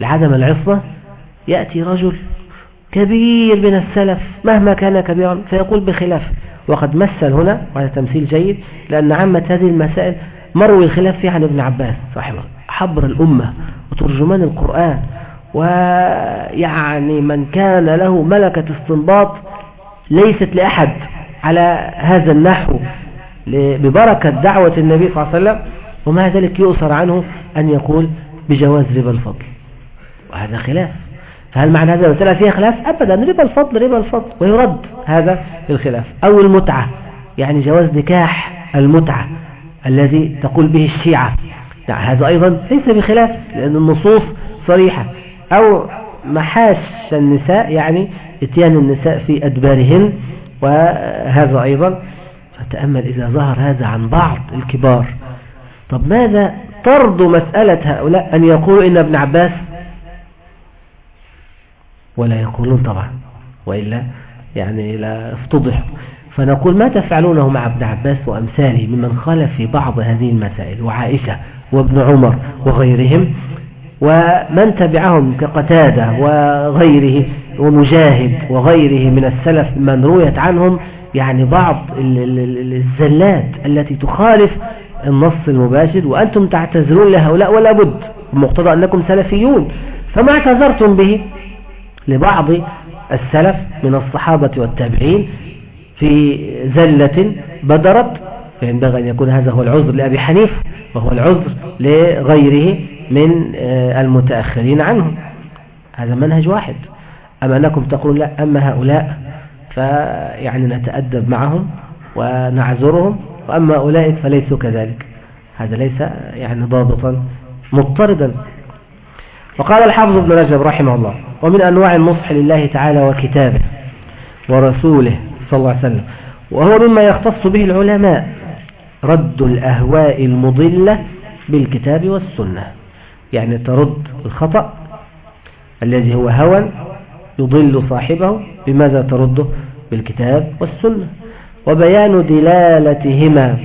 لعدم العصمة يأتي رجل كبير من السلف مهما كان كبيرا فيقول بخلاف وقد مثل هنا وهذا تمثيل جيد لأن عامة هذه المسائل مروي الخلاف فيها عن ابن عباس صاحبه حبر الأمة وترجمان القرآن ويعني من كان له ملكة استنباط ليست لأحد على هذا النحو. ببركة دعوة النبي صلى الله عليه وسلم ومع ذلك يؤثر عنه أن يقول بجواز ربا الفضل. وهذا خلاف. فهل معنى هذا؟ المسألة فيها خلاف؟ أبدا ربا الفضل ربا الفضل. ويرد هذا الخلاف. أو المتعة. يعني جواز نكاح المتعة الذي تقول به الشيعة. يعني هذا أيضا ليس بخلاف لأن النصوص صريحة. أو محاش النساء يعني إتيان النساء في أدبارهن. وهذا أيضا. فتأمل إذا ظهر هذا عن بعض الكبار. طب ماذا طرد مسألة هؤلاء أن يقولوا إن ابن عباس؟ ولا يقولون طبعا وإلا يعني لا افتضحوا. فنقول ما تفعلونه مع ابن عباس وأمثاله ممن خالف في بعض هذه المسائل وعائشة وابن عمر وغيرهم ومن تبعهم كقتادة وغيره ومجاهد وغيره من السلف من رويت عنهم يعني بعض الزلات التي تخالف النص المباشر وأنتم تعتذرون لهؤلاء ولا بد المقتضى أنكم سلفيون. فما اعتذرتم به؟ لبعض السلف من الصحابة والتابعين في زلة بدرت فينبغي أن يكون هذا هو العذر لأبي حنيف وهو العذر لغيره من آه، المتأخرين عنهم هذا منهج واحد. أما أنكم تقولون لا أما هؤلاء فيعني نتأدب معهم ونعذرهم. وأما أولئك فليسوا كذلك. هذا ليس يعني ضابطا مضطردا. وقال الحافظ ابن رجب رحمه الله ومن أنواع النصح لله تعالى وكتابه ورسوله صلى الله عليه وسلم. وهو مما يختص به العلماء رد الأهواء المضلة بالكتاب والسنة. يعني ترد الخطأ الذي هو هوى يضل صاحبه بماذا ترده؟ بالكتاب والسنة. وبيان دلالتهما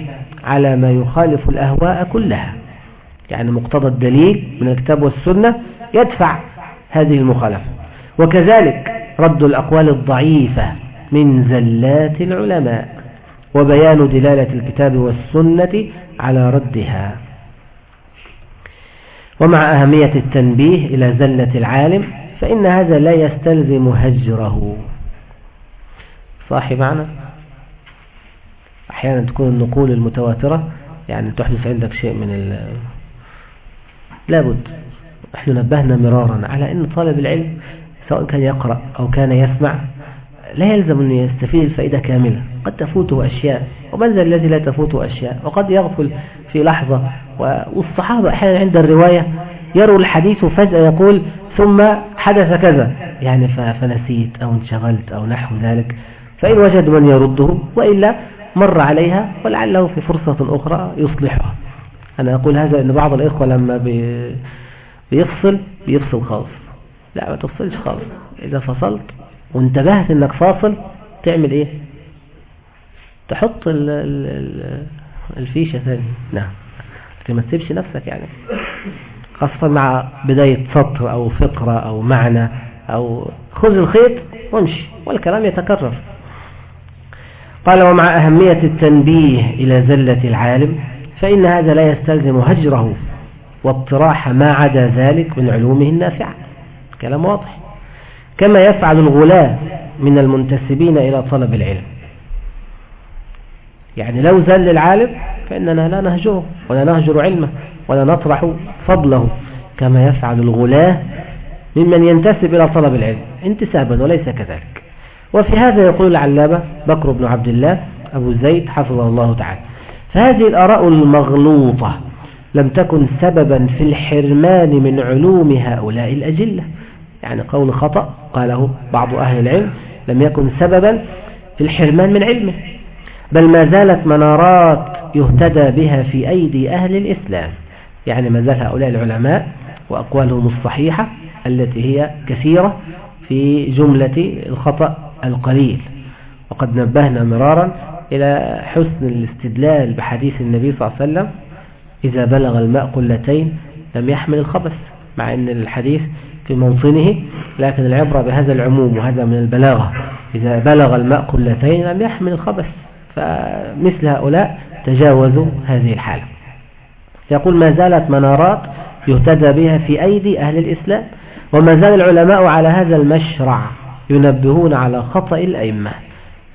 على ما يخالف الأهواء كلها. يعني مقتضى الدليل من الكتاب والسنة يدفع هذه المخالفة. وكذلك رد الأقوال الضعيفة من زلات العلماء. وبيان دلالة الكتاب والسنة على ردها. ومع أهمية التنبيه إلى زلة العالم فإن هذا لا يستلزم هجره. صاحي معنا أحيانا تكون النقول المتواترة يعني تحدث عندك شيء من ال لابد نحن نبهنا مرارا على أن طالب العلم سواء كان يقرأ أو كان يسمع لا يلزم أن يستفيد الفائدة كاملة قد تفوته أشياء ومن ذا الذي لا تفوته أشياء وقد يغفل في لحظة والصحابة أحيانا عند الرواية يروا الحديث فجأة يقول ثم حدث كذا يعني فنسيت أو انشغلت أو نحو ذلك فإن وجد من يرده وإلا مر عليها ولعله في فرصة أخرى يصلحها. أنا أقول هذا أن بعض الإخوة لما بيفصل بيفصل خالص. لا ما تفصلش خالص. إذا فصلت وانتبهت أنك فاصل تعمل إيه؟ تحط الفيشة ثاني نعم. لكن ما تسيبش نفسك يعني. خاصة مع بداية سطر أو فقرة أو معنى أو خذ الخيط وامشي. والكلام يتكرر. قال ومع أهمية التنبيه إلى زلة العالم فإن هذا لا يستلزم هجره واطراح ما عدا ذلك من علومه النافعة. كلام واضح. كما يفعل الغلاة من المنتسبين إلى طلب العلم. يعني لو زل العالم فإننا لا نهجره ولا نهجر علمه ولا نطرح فضله. كما يفعل الغلاة ممن ينتسب إلى طلب العلم انتسابا وليس كذلك. وفي هذا يقول العلامة بكر بن عبد الله أبو زيد حفظه الله تعالى. فهذه الأراء المغلوطة لم تكن سببا في الحرمان من علوم هؤلاء الأجلة. يعني قول خطأ قاله بعض أهل العلم لم يكن سببا في الحرمان من علمه. بل ما زالت منارات يهتدى بها في أيدي أهل الإسلام. يعني ما زال هؤلاء العلماء وأقوالهم الصحيحة التي هي كثيرة في جملة الخطأ القليل. وقد نبهنا مرارا إلى حسن الاستدلال بحديث النبي صلى الله عليه وسلم إذا بلغ الماء قلتين لم يحمل الخبث مع أن الحديث في موطنه لكن العبرة بهذا العموم وهذا من البلاغة إذا بلغ الماء قلتين لم يحمل الخبث فمثل هؤلاء تجاوزوا هذه الحالة. يقول ما زالت منارات يهتدى بها في أيدي أهل الإسلام وما زال العلماء على هذا المشرع. ينبهون على خطأ الأئمة.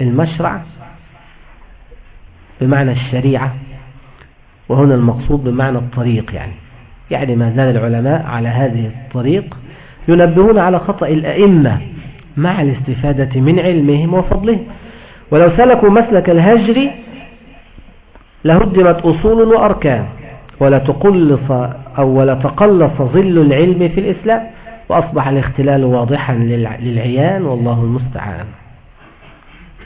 المشرع بمعنى الشريعة وهنا المقصود بمعنى الطريق يعني. يعني ما زال العلماء على هذه الطريق ينبهون على خطأ الأئمة مع الاستفادة من علمهم وفضلهم ولو سلكوا مسلك الهجر لهدمت أصول وأركان ولا تقلص أو ولا تقلص ظل العلم في الإسلام. وأصبح الاختلال واضحا للعيان والله المستعان.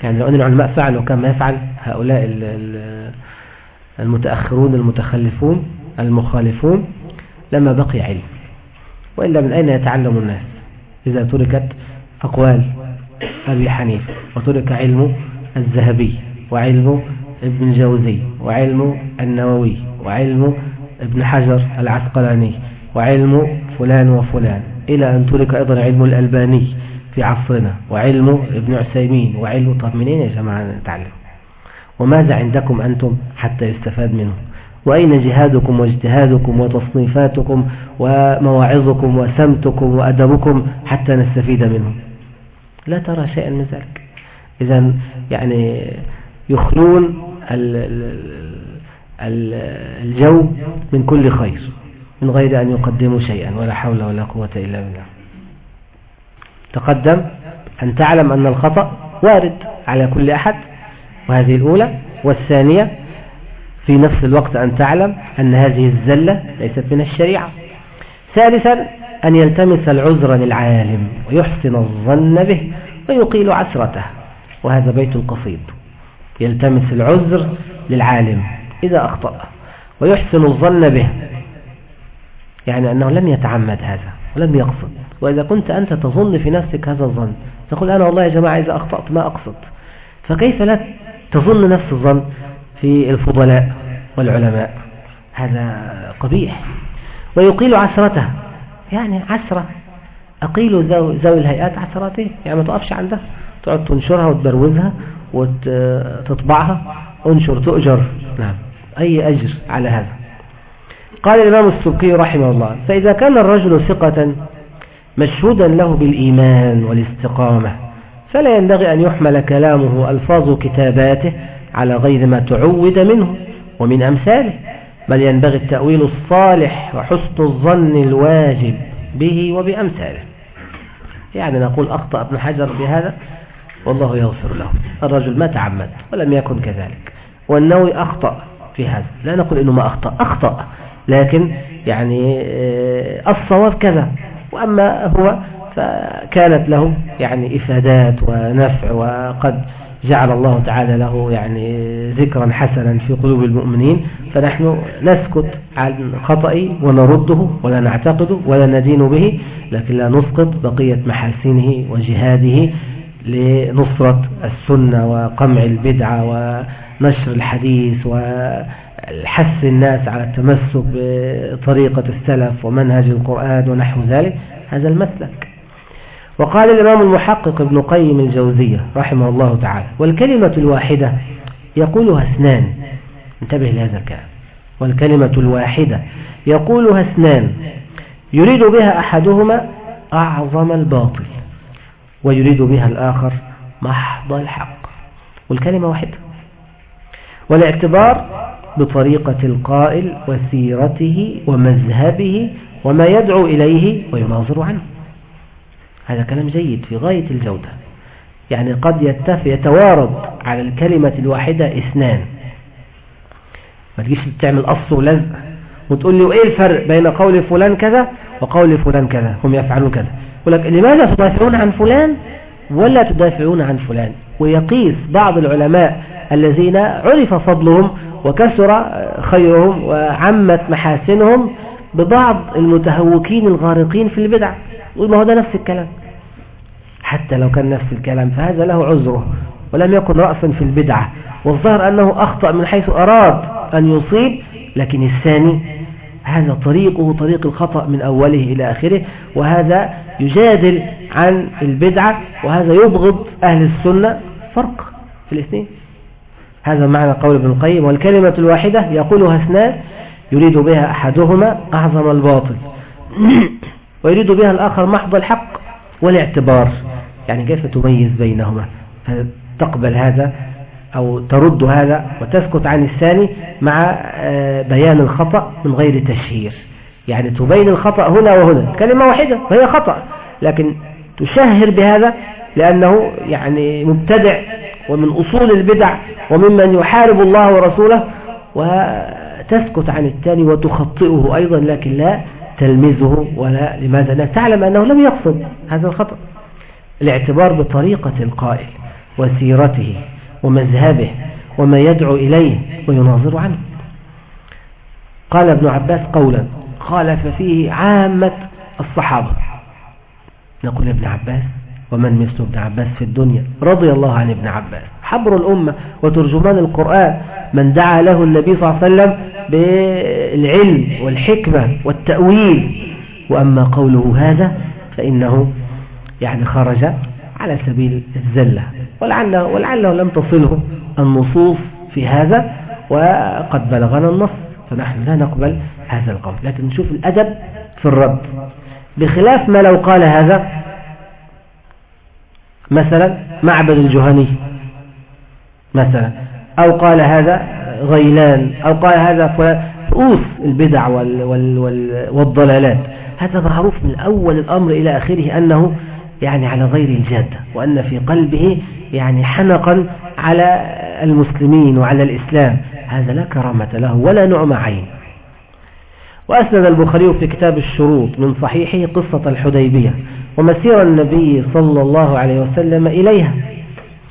يعني لو أن العلماء فعلوا كما يفعل هؤلاء المتأخرون المتخلفون المخالفون لما بقي علم. وإلا من أين يتعلم الناس؟ إذا تركت أقوال أبي حنيفة وترك علم الذهبي وعلم ابن جوزي وعلم النووي وعلم ابن حجر العسقلاني وعلم فلان وفلان. إلى أن ترك أيضا علم الألباني في عصرنا وعلم ابن عسيمين وعلم طب منين يا جماعة نتعلم. وماذا عندكم أنتم حتى يستفاد منه؟ وأين جهادكم واجتهادكم وتصنيفاتكم ومواعظكم وسمتكم وأدبكم حتى نستفيد منه؟ لا ترى شيئا من ذلك. إذا يعني يخلون الجو من كل خير. من غير أن يقدموا شيئا ولا حول ولا قوة إلا بالله. تقدم أن تعلم أن الخطأ وارد على كل أحد. وهذه الأولى. والثانية في نفس الوقت أن تعلم أن هذه الزلة ليست من الشريعة. ثالثا أن يلتمس العذر للعالم ويحسن الظن به ويقيل عسرته. وهذا بيت القصيد يلتمس العذر للعالم إذا أخطأ ويحسن الظن به. يعني أنه لم يتعمد هذا ولم يقصد. وإذا كنت أنت تظن في نفسك هذا الظن تقول أنا والله يا جماعة إذا أخطأت ما أقصد. فكيف لا تظن نفس الظن في الفضلاء والعلماء؟ هذا قبيح. ويقيل عسرته. يعني عسرة. أقيل ذوي الهيئات عسراتين يعني ما تقفش عندها تقعد تنشرها وتبروزها وتطبعها انشر تؤجر. نعم. أي أجر على هذا. قال الإمام السبكي رحمه الله فإذا كان الرجل ثقة مشهودا له بالإيمان والاستقامة فلا ينبغي أن يحمل كلامه ألفاظ كتاباته على غير ما تعود منه ومن أمثاله بل ينبغي التأويل الصالح وحسن الظن الواجب به وبأمثاله. يعني نقول أخطأ ابن حجر بهذا والله يغفر له. الرجل ما تعمد ولم يكن كذلك والنووي أخطأ في هذا. لا نقول إنه ما أخطأ أخطأ. لكن يعني آه، الصواب كذا. وأما هو فكانت له يعني إفادات ونفع وقد جعل الله تعالى له يعني ذكرا حسنا في قلوب المؤمنين. فنحن نسكت عن خطأ ونرده ولا نعتقده ولا ندين به لكن لا نسقط بقية محاسنه وجهاده لنصرة السنة وقمع البدعة ونشر الحديث و الحث الناس على التمسك بطريقة السلف ومنهج القرآن ونحو ذلك هذا المسلك. وقال الإمام المحقق ابن قيم الجوزية رحمه الله تعالى والكلمة الواحدة يقولها اثنان. انتبه لهذا الكلام. والكلمة الواحدة يقولها اثنان. يريد بها أحدهما أعظم الباطل ويريد بها الآخر محض الحق. والكلمة واحدة. والاعتبار بطريقة القائل وسيرته ومذهبه وما يدعو إليه ويناظر عنه. هذا كلام جيد في غاية الجودة. يعني قد يتفق يتوارد على الكلمة الواحدة إثنان. ما تجيش تعمل قص ولزق وتقول لي وإيه الفرق بين قول فلان كذا وقول فلان كذا؟ هم يفعلون كذا. يقول لك لماذا تدافعون عن فلان؟ ولا تدافعون عن فلان. ويقيس بعض العلماء الذين عرف فضلهم وكثر خيرهم وعمت محاسنهم ببعض المتهوكين الغارقين في البدع. ما هو ده نفس الكلام. حتى لو كان نفس الكلام فهذا له عذره ولم يكن رأسا في البدعة والظاهر أنه أخطأ من حيث أراد أن يصيب لكن الثاني هذا طريقه طريق الخطأ من أوله إلى آخره وهذا يجادل عن البدعة وهذا يبغض أهل السنة. فرق في الاثنين. هذا معنى قول ابن القيم والكلمة الواحدة يقولها اثنان يريد بها أحدهما أعظم الباطل. ويريد بها الآخر محض الحق والاعتبار. يعني كيف تميز بينهما؟ تقبل هذا أو ترد هذا وتسكت عن الثاني مع آه، بيان الخطأ من غير تشهير. يعني تبين الخطأ هنا وهنا. كلمة واحدة وهي خطأ لكن تشهر بهذا لأنه يعني مبتدع ومن أصول البدع وممن يحارب الله ورسوله وتسكت عن الثاني وتخطئه أيضا لكن لا تلمزه ولا لماذا؟ لا تعلم أنه لم يقصد هذا الخطأ. الاعتبار بطريقة القائل وسيرته ومذهبه وما يدعو إليه ويناظر عنه. قال ابن عباس قولا خالف فيه عامة الصحابة. نقول ابن عباس ومن مثل ابن عباس في الدنيا رضي الله عن ابن عباس. حبر الأمة وترجمان القرآن من دعا له النبي صلى الله عليه وسلم بالعلم والحكمة والتأويل. وأما قوله هذا فإنه يعني خرج على سبيل الزلة. ولعله, ولعله لم تصله النصوص في هذا وقد بلغنا النص. فنحن لا نقبل هذا القول. لكن نشوف الأدب في الرد. بخلاف ما لو قال هذا مثلا معبد الجهني مثلا أو قال هذا غيلان أو قال هذا فلان. رؤوس البدع وال وال وال والضلالات. هذا معروف من أول الأمر إلى آخره أنه يعني على غير الجادة وأن في قلبه يعني حنقا على المسلمين وعلى الإسلام. هذا لا كرامة له ولا نعم عين. وأسند البخاري في كتاب الشروط من صحيحه قصة الحديبية. ومسير النبي صلى الله عليه وسلم إليها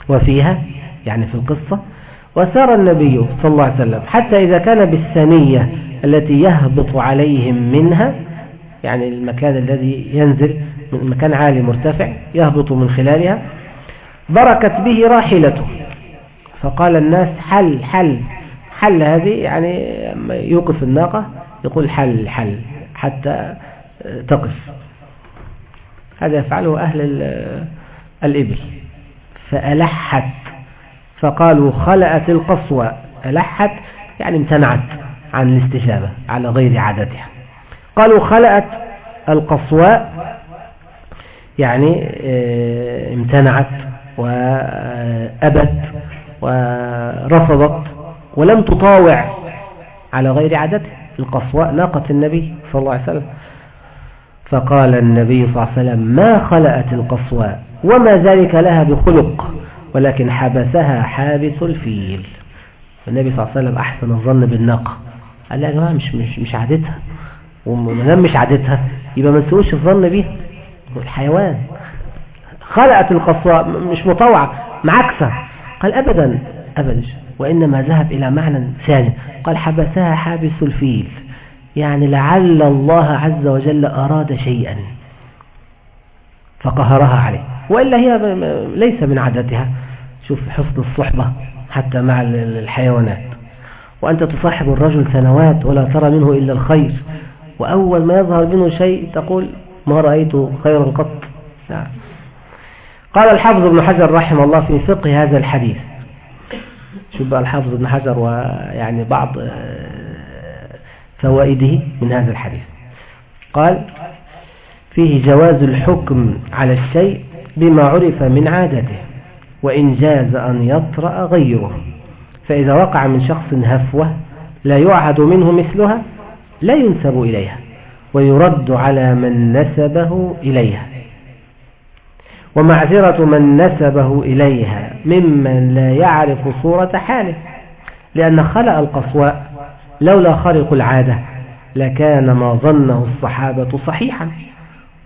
وفيها يعني في القصة وسار النبي صلى الله عليه وسلم حتى إذا كان بالثانية التي يهبط عليهم منها يعني المكان الذي ينزل من مكان عالي مرتفع يهبط من خلالها بركت به راحلته. فقال الناس حل حل حل هذه يعني يوقف الناقة يقول حل حل حتى تقف. هذا يفعله أهل الإبل. فألحت. فقالوا خلأت القصوى. ألحت؟ يعني امتنعت عن الاستجابة على غير عادتها. قالوا خلأت القصواء يعني آه، امتنعت وأبت ورفضت ولم تطاوع على غير عادتها. القصواء ناقة النبي صلى الله عليه وسلم. فقال النبي صلى الله عليه وسلم ما خلأت القصواء وما ذلك لها بخلق ولكن حبسها حابس الفيل. النبي صلى الله عليه وسلم أحسن الظن بالناقة قال لا يا جماعة مش, مش, مش عادتها. وما دام مش عادتها يبقى ما نسوش الظن بيها. الحيوان. خلقت القصواء مش مطوعة معكسة قال أبدا أبدا. وإنما ذهب إلى معنى ثاني. قال حبسها حابس الفيل. يعني لعل الله عز وجل أراد شيئا فقهرها عليه. وإلا هي ليس من عادتها. شوف حسن الصحبة حتى مع الحيوانات. وأنت تصاحب الرجل سنوات ولا ترى منه إلا الخير. وأول ما يظهر منه شيء تقول ما رأيت خيرا قط. قال الحافظ ابن حجر رحمه الله في فقه هذا الحديث. شوف بقى الحافظ ابن حجر ويعني بعض فوائده من هذا الحديث. قال فيه جواز الحكم على الشيء بما عرف من عادته وإن جاز أن يطرأ غيره. فإذا وقع من شخص هفوة لا يعهد منه مثلها لا ينسب إليها ويرد على من نسبه إليها. ومعذرة من نسبه إليها ممن لا يعرف صورة حاله لأن خلق القصواء لولا خارق العادة لكان ما ظنه الصحابة صحيحا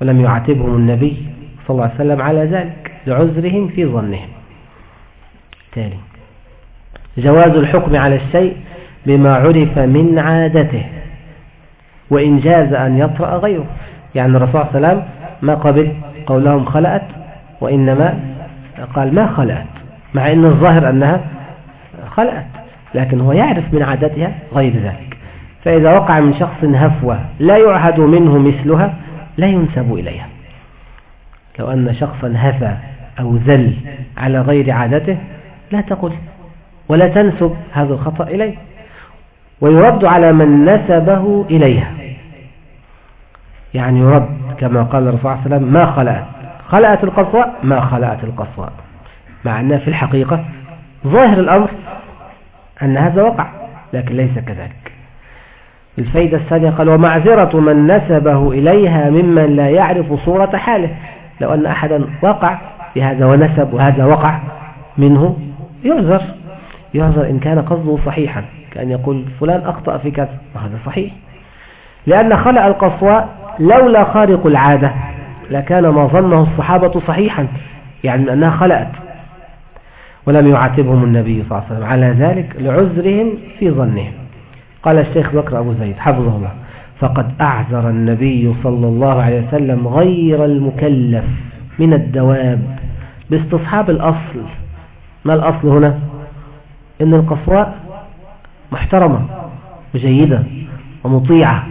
ولم يعاتبهم النبي صلى الله عليه وسلم على ذلك لعذرهم في ظنهم. تالي جواز الحكم على الشيء بما عرف من عادته وإن جاز أن يطرأ غيره. يعني الرسول صلى الله عليه وسلم ما قبل قولهم خلأت وإنما قال ما خلأت مع أن الظاهر أنها خلأت. لكن هو يعرف من عادتها غير ذلك. فإذا وقع من شخص هفوة لا يعهد منه مثلها لا ينسب إليها. لو أن شخصا هفى أو ذل على غير عادته لا تقل ولا تنسب هذا الخطأ إليه ويرد على من نسبه إليها. يعني يرد كما قال الرسول صلى الله عليه وسلم ما خلأت؟ خلأت القصواء ما خلأت القصواء. مع أن في الحقيقة ظاهر الأمر أن هذا وقع لكن ليس كذلك. الفايدة الثانية قال ومعذرة من نسبه إليها ممن لا يعرف صورة حاله. لو أن أحدا وقع بهذا ونسب وهذا وقع منه يعذر. يعذر إن كان قصده صحيحا كأن يقول فلان أخطأ في كذا. وهذا صحيح. لأن خلق القصواء لولا خارق العادة لكان ما ظنه الصحابة صحيحا يعني أنها خلقت ولم يعاتبهم النبي صلى الله عليه وسلم. على ذلك لعذرهم في ظنهم. قال الشيخ بكر أبو زيد حفظه الله فقد أعذر النبي صلى الله عليه وسلم غير المكلف من الدواب باستصحاب الأصل. ما الأصل هنا؟ إن القصواء محترمة وجيدة ومطيعة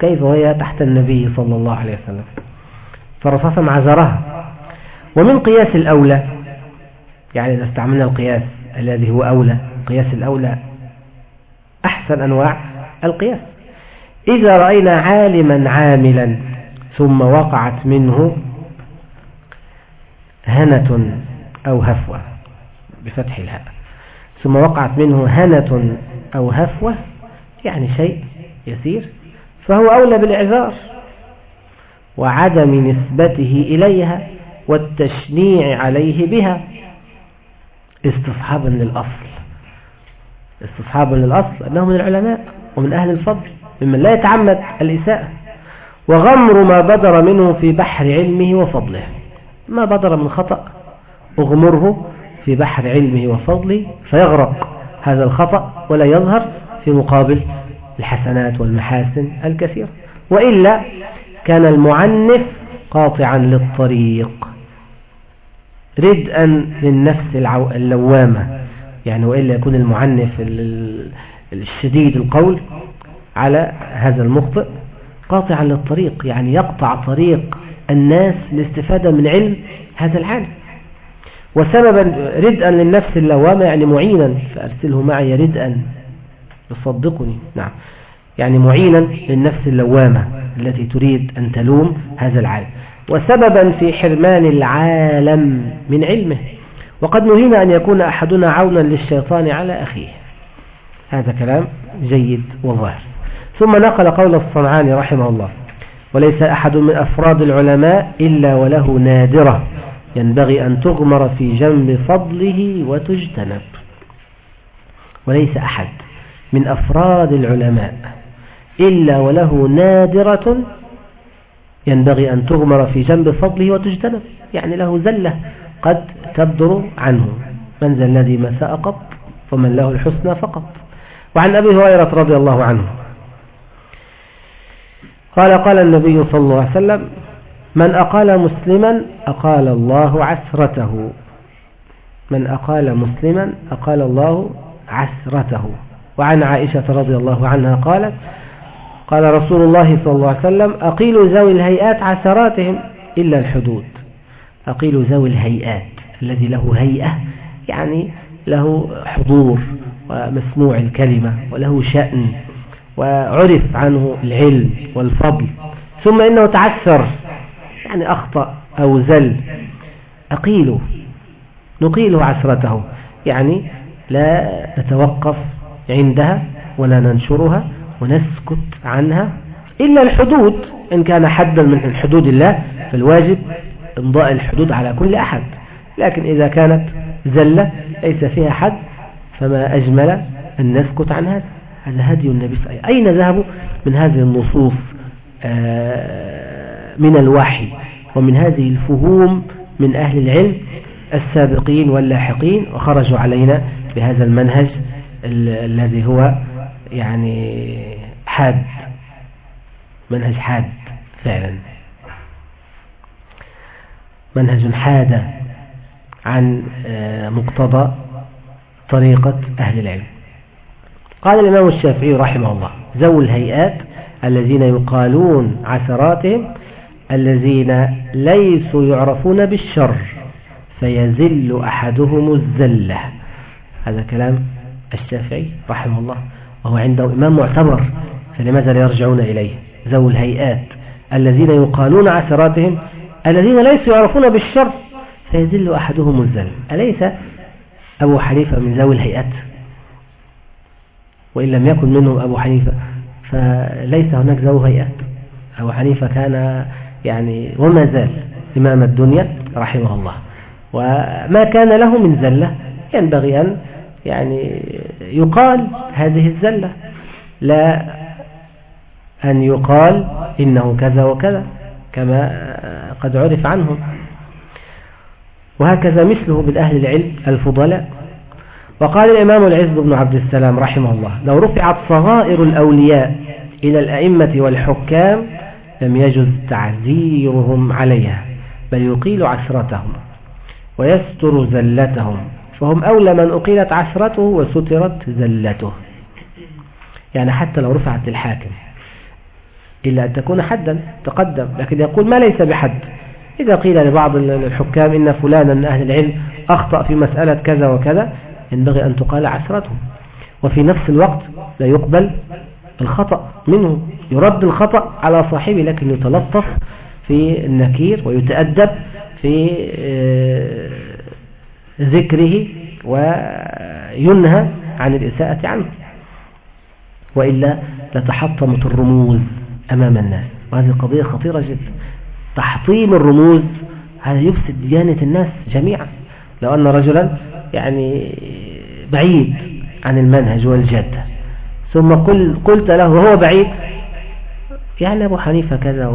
كيف وهي تحت النبي صلى الله عليه وسلم؟ فرصاصا عذرها. ومن قياس الأولى يعني إذا استعملنا القياس الذي هو أولى قياس الأولى أحسن أنواع القياس. إذا رأينا عالما عاملا ثم وقعت منه هنة أو هفوة بفتح الهاء ثم وقعت منه هنة أو هفوة يعني شيء يسير فهو أولى بالإعذار وعدم نسبته إليها والتشنيع عليه بها. استصحابا للأصل. استصحابا للأصل أنه من العلماء ومن أهل الفضل ممن لا يتعمد الإساءة. وغمر ما بدر منه في بحر علمه وفضله. ما بدر من خطأ أغمره في بحر علمه وفضله فيغرق هذا الخطأ ولا يظهر في مقابل الحسنات والمحاسن الكثيرة. وإلا كان المعنف قاطعا للطريق. ردءا للنفس اللوامة. يعني وإلا يكون المعنف الشديد القول على هذا المخطئ قاطعا للطريق. يعني يقطع طريق الناس لاستفادة من علم هذا العالم. وسببا ردءا للنفس اللوامة يعني معينا فأرسله معي ردءا. يصدقني. نعم. يعني معينا للنفس اللوامة التي تريد أن تلوم هذا العالم. وسببا في حرمان العالم من علمه. وقد نهينا أن يكون أحدنا عونا للشيطان على أخيه. هذا كلام جيد وظاهر. ثم نقل قول الصنعاني رحمه الله وليس أحد من أفراد العلماء إلا وله نادرة. ينبغي أن تغمر في جنب فضله وتجتنب. وليس أحد من أفراد العلماء إلا وله نادرة ينبغي أن تغمر في جنب فضله وتجتنب. يعني له زلة قد تبدر عنه. من ذا الذي ما ساء قط ومن له الحسنى فقط. وعن أبي هريرة رضي الله عنه. قال قال النبي صلى الله عليه وسلم من أقال مسلما أقال الله عسرته. من أقال مسلما أقال الله عسرته. وعن عائشة رضي الله عنها قالت قال رسول الله صلى الله عليه وسلم أقيلوا ذوي الهيئات عثراتهم إلا الحدود. أقيلوا ذوي الهيئات الذي له هيئة يعني له حضور ومسموع الكلمة وله شأن وعرف عنه العلم والفضل ثم إنه تعثر يعني أخطأ أو زل. أقيله نقيله عسرته يعني لا نتوقف عندها ولا ننشرها ونسكت عنها إلا الحدود إن كان حدا من حدود الله فالواجب إمضاء الحدود على كل أحد. لكن إذا كانت زلة ليس فيها حد فما أجمل أن نسكت عن هذا. هذا هدي النبي صلى الله عليه وسلم. أين ذهبوا من هذه النصوص آه، من الوحي. ومن هذه الفهوم من أهل العلم السابقين واللاحقين وخرجوا علينا بهذا المنهج الذي هو يعني حاد منهج حاد فعلا. منهج حاد عن آه، مقتضى طريقة أهل العلم. قال الإمام الشافعي رحمه الله ذوي الهيئات الذين يقالون عثراتهم الذين ليسوا يعرفون بالشر فيزل أحدهم الزلة هذا كلام الشافعي رحمه الله. وهو عنده إمام معتبر فلماذا لا يرجعون إليه؟ ذوي الهيئات الذين يقالون عثراتهم الذين ليسوا يعرفون بالشر فيزل أحدهم الزل أليس أبو حنيفة من ذوي الهيئات؟ وإن لم يكن منهم أبو حنيفة فليس هناك ذو هيئات. أبو حنيفة كان يعني وما زال إمام الدنيا رحمه الله. وما كان له من زلة ينبغي أن يعني يقال هذه الزلة لا أن يقال إنه كذا وكذا كما قد عرف عنهم. وهكذا مثله من أهل العلم الفضلاء. وقال الإمام العز بن عبد السلام رحمه الله لو رفعت صغائر الأولياء إلى الأئمة والحكام لم يجز تعذيرهم عليها بل يقيل عسرتهم ويستر زلتهم. فهم أولى من أقيلت عسرته وسترت زلته يعني حتى لو رفعت الحاكم. إلا أن تكون حدا تقدم. لكن يقول ما ليس بحد. إذا قيل لبعض الحكام إن فلانا من أهل العلم أخطأ في مسألة كذا وكذا ينبغي أن تقال عسرته وفي نفس الوقت لا يقبل الخطأ منه. يرد الخطأ على صاحبه لكن يتلطف في النكير ويتأدب في آه، ذكره وينهى عن الإساءة عنه. وإلا لتحطمت الرموز أمام الناس. وهذه قضية خطيرة جدا. تحطيم الرموز هذا يفسد ديانة الناس جميعا. لو أن رجلا يعني بعيد عن المنهج والجادة ثم قل قلت له وهو بعيد يعني أبو حنيفة كذا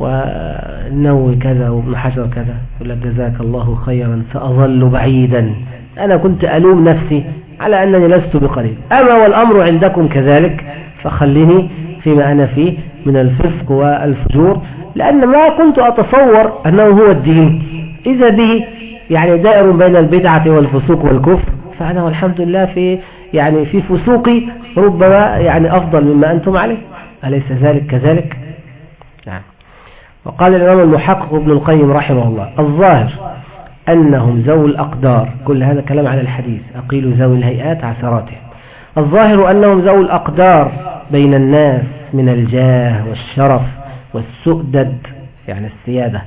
والنووي كذا وابن حجر كذا يقول لك جزاك الله خيرا سأظل بعيدا. أنا كنت ألوم نفسي على أنني لست بقريب. أما والأمر عندكم كذلك فخليني فيما أنا فيه من الفسق والفجور لأن ما كنت أتصور أنه هو الدين. إذا به يعني دائر بين البدعة والفسوق والكفر فأنا والحمد لله في يعني في فسوقي ربما يعني أفضل مما أنتم عليه. أليس ذلك كذلك؟ وقال الإمام المحقق ابن القيم رحمه الله الظاهر أنهم ذوي الأقدار كل هذا كلام على الحديث أقيل ذوي الهيئات عثراتهم الظاهر أنهم ذوي الأقدار بين الناس من الجاه والشرف والسؤدد يعني السيادة.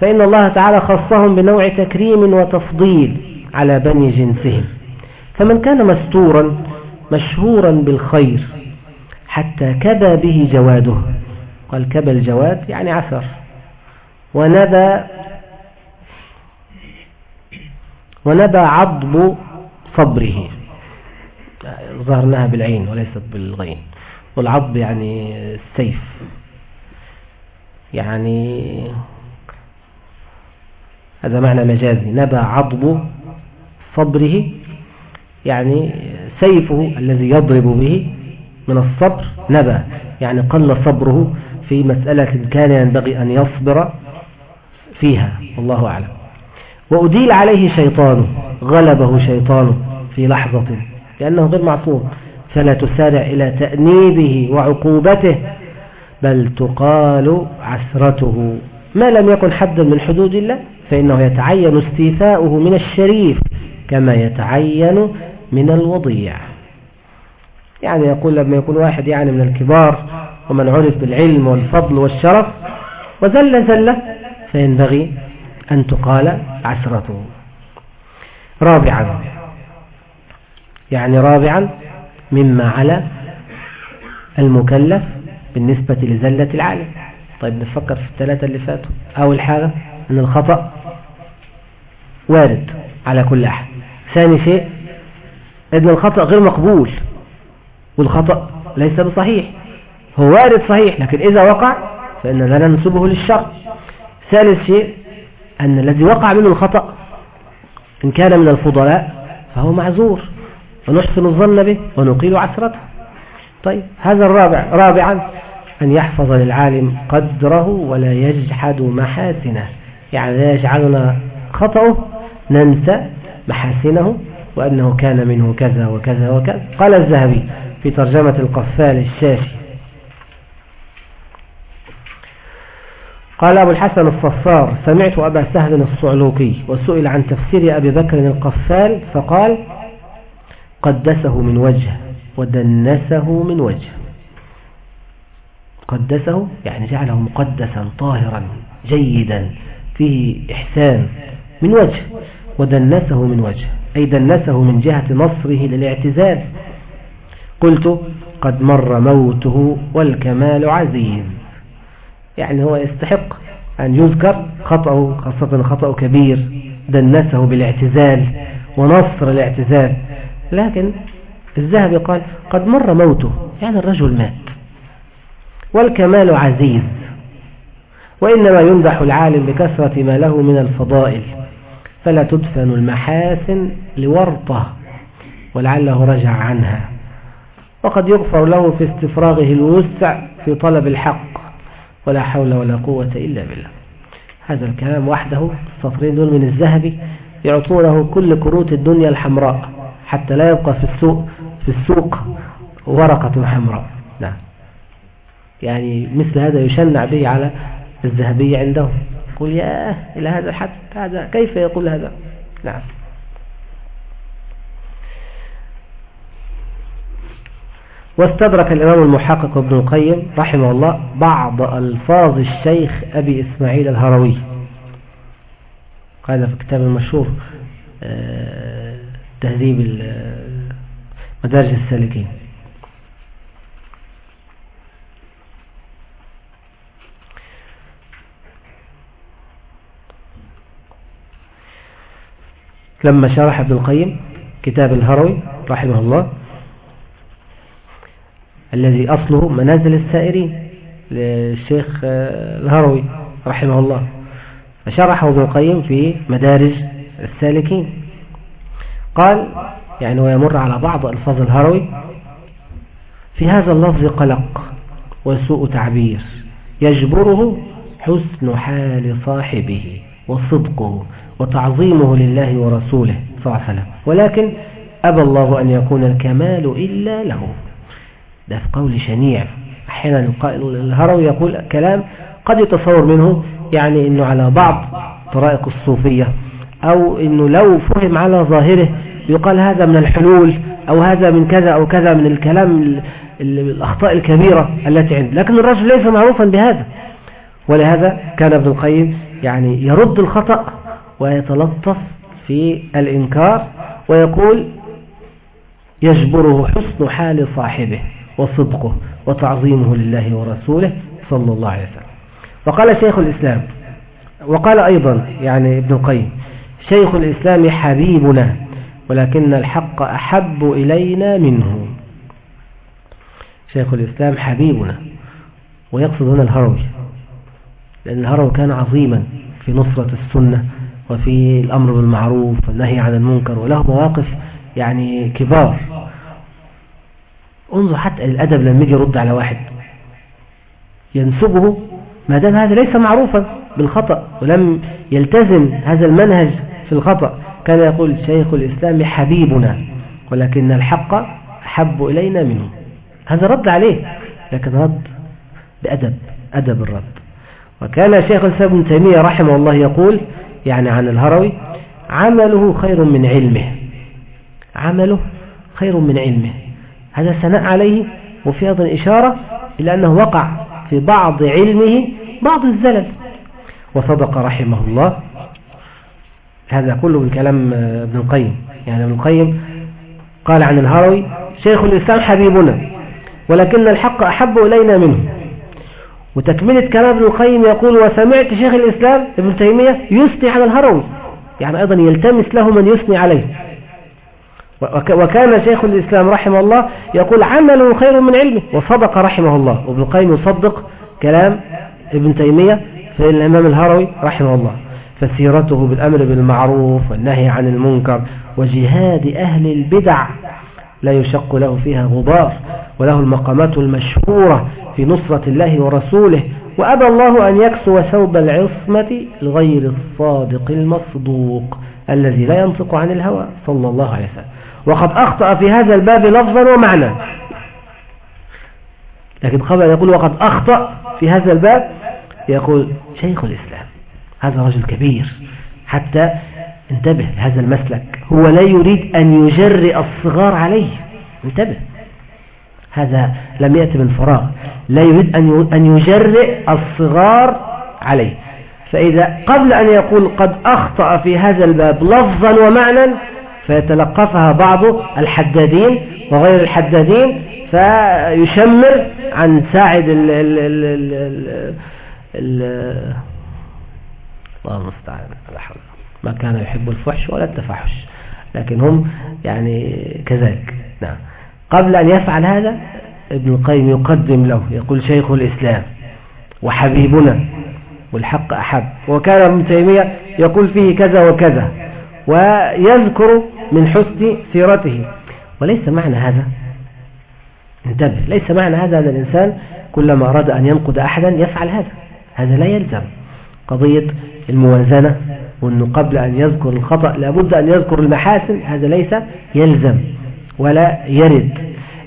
فإن الله تعالى خصهم بنوع تكريم وتفضيل على بني جنسهم. فمن كان مستورا مشهورا بالخير حتى كبى به جواده. قال كبى الجواد يعني عثر. ونبى ونبى عضب صبره. ظهرناها بالعين وليست بالغين. والعضب يعني السيف. يعني هذا معنى مجازي. نبى عضب صبره يعني سيفه الذي يضرب به من الصبر نبى. يعني قل صبره في مسألة كان ينبغي أن يصبر فيها والله أعلم. وأديل عليه شيطانه غلبه شيطانه في لحظة لأنه غير معصوم. فلا تسارع إلى تأنيبه وعقوبته بل تقال عسرته. ما لم يكن حدا من حدود الله فإنه يتعين استيفاؤه من الشريف كما يتعين من الوضيع. يعني يقول لما يكون واحد يعني من الكبار ومن عرف بالعلم والفضل والشرف وزل زلة فينبغي أن تقال عسرته رابعا يعني رابعا مما على المكلف بالنسبة لزلة العالم. طيب نفكر في الثلاثة اللي فاتوا. أول حاجة أن الخطأ وارد على كل أحد. ثاني شيء أن الخطأ غير مقبول والخطأ ليس بصحيح. هو وارد صحيح لكن إذا وقع فإننا لا ننسبه للشر. ثالث شيء أن الذي وقع منه الخطأ إن كان من الفضلاء فهو معذور ونحسن الظن به ونقيل عسرته. طيب هذا الرابع رابعا أن يحفظ للعالم قدره ولا يجحد محاسنه. يعني لا يجعلنا خطأه ننسى محاسنه وأنه كان منه كذا وكذا وكذا. قال الذهبي في ترجمة القفال الشاشي قال أبو الحسن الصفار سمعت أبا سهل الصعلوكي وسئل عن تفسير أبي بكر القفال فقال قدسه من وجه ودنسه من وجه. قدسه يعني جعله مقدسا طاهرا جيدا فيه إحسان من وجه ودنسه من وجه أي دنسه من جهة نصره للاعتزال قلت قد مر موته والكمال عزيز. يعني هو يستحق أن يذكر خطأه خاصة خطأ كبير دنسه بالاعتزال ونصر الاعتزال. لكن الذهبي قال قد مر موته يعني الرجل مات. والكمال عزيز وإنما يمدح العالم بكثرة ما له من الفضائل. فلا تدفن المحاسن لورطة ولعله رجع عنها. وقد يغفر له في استفراغه الوسع في طلب الحق. ولا حول ولا قوة إلا بالله. هذا الكلام وحده السطرين دول من الذهبي يعطونه كل كروت الدنيا الحمراء حتى لا يبقى في السوق في السوق ورقة حمراء. نعم. يعني مثل هذا يشنع به على الذهبية عندهم. يقول يا إلى هذا الحد؟ هذا كيف يقول هذا؟ نعم. واستدرك الإمام المحقق ابن القيم رحمه الله بعض ألفاظ الشيخ أبي إسماعيل الهروي. قال في كتاب المشهور آه، تهذيب مدارج السالكين. لما شرح ابن القيم كتاب الهروي رحمه الله الذي أصله منازل السائرين للشيخ الهروي رحمه الله. فشرحه ابن القيم في مدارج السالكين. قال يعني ويمر على بعض ألفاظ الهروي في هذا اللفظ قلق وسوء تعبير يجبره حسن حال صاحبه وصدقه وتعظيمه لله ورسوله صلى الله عليه وسلم. ولكن أبى الله أن يكون الكمال إلا له. ده في قول شنيع. أحيانا الهروي يقول كلام قد يتصور منه يعني أنه على بعض طرائق الصوفية أو أنه لو فهم على ظاهره يقال هذا من الحلول أو هذا من كذا أو كذا من الكلام الأخطاء الكبيرة التي عنده لكن الرجل ليس معروفا بهذا. ولهذا كان ابن القيم يعني يرد الخطأ ويتلطف في الإنكار ويقول يجبره حسن حال صاحبه. وصدقه وتعظيمه لله ورسوله صلى الله عليه وسلم. وقال شيخ الإسلام وقال أيضا يعني ابن القيم شيخ الإسلام حبيبنا ولكن الحق أحب إلينا منه. شيخ الإسلام حبيبنا ويقصد هنا الهروي لأن الهروي كان عظيما في نصرة السنة وفي الأمر بالمعروف والنهي عن المنكر وله مواقف يعني كبار. انظر حتى الأدب لما يجي يرد على واحد ينسبه ما دام هذا ليس معروفا بالخطأ ولم يلتزم هذا المنهج في الخطأ كان يقول شيخ الإسلام حبيبنا ولكن الحق أحب إلينا منه. هذا رد عليه لكن رد بأدب أدب الرد. وكان شيخ الإسلام ابن تيمية رحمه الله يقول يعني عن الهروي عمله خير من علمه. عمله خير من علمه. هذا ثناء عليه وفي أيضا إشارة إلى أنه وقع في بعض علمه بعض الزلل. وصدق رحمه الله. هذا كله من كلام ابن القيم. يعني ابن القيم قال عن الهروي شيخ الإسلام حبيبنا ولكن الحق أحب إلينا منه. وتكملة كلام ابن القيم يقول وسمعت شيخ الإسلام ابن تيمية يثني على الهروي. يعني أيضا يلتمس له من يثني عليه. وكان شيخ الإسلام رحمه الله يقول عمله خير من علمه وصدق رحمه الله. وابن القيم يصدق كلام ابن تيمية في الإمام الهروي رحمه الله. فسيرته بالأمر بالمعروف والنهي عن المنكر وجهاد أهل البدع لا يشق له فيها غبار وله المقامات المشهورة في نصرة الله ورسوله. وأبى الله أن يكسو ثوب العصمة لغير الصادق المصدوق الذي لا ينطق عن الهوى. صلى الله عليه وسلم. وقد أخطأ في هذا الباب لفظا ومعنى. لكن قبل أن يقول وقد أخطأ في هذا الباب يقول شيخ الإسلام هذا رجل كبير حتى انتبه هذا المسلك. هو لا يريد أن يجرئ الصغار عليه. انتبه. هذا لم يأتي من فراغ. لا يريد أن يجرئ الصغار عليه. فإذا قبل أن يقول قد أخطأ في هذا الباب لفظا ومعنى فيتلقفها بعض الحدادين وغير الحدادين فيشمر عن ساعد ال ال ال ال ال الله المستعان ما كان يحب الفحش ولا التفحش لكن هم يعني كذلك نعم. قبل أن يفعل هذا ابن القيم يقدم له يقول شيخ الإسلام وحبيبنا والحق أحب. وكان ابن تيمية يقول فيه كذا وكذا ويذكر من حسن سيرته. وليس معنى هذا. انتبه ليس معنى هذا أن الإنسان كلما أراد أن ينقد أحدا يفعل هذا. هذا لا يلزم. قضية الموازنة وأنه قبل أن يذكر الخطأ لابد أن يذكر المحاسن هذا ليس يلزم ولا يرد.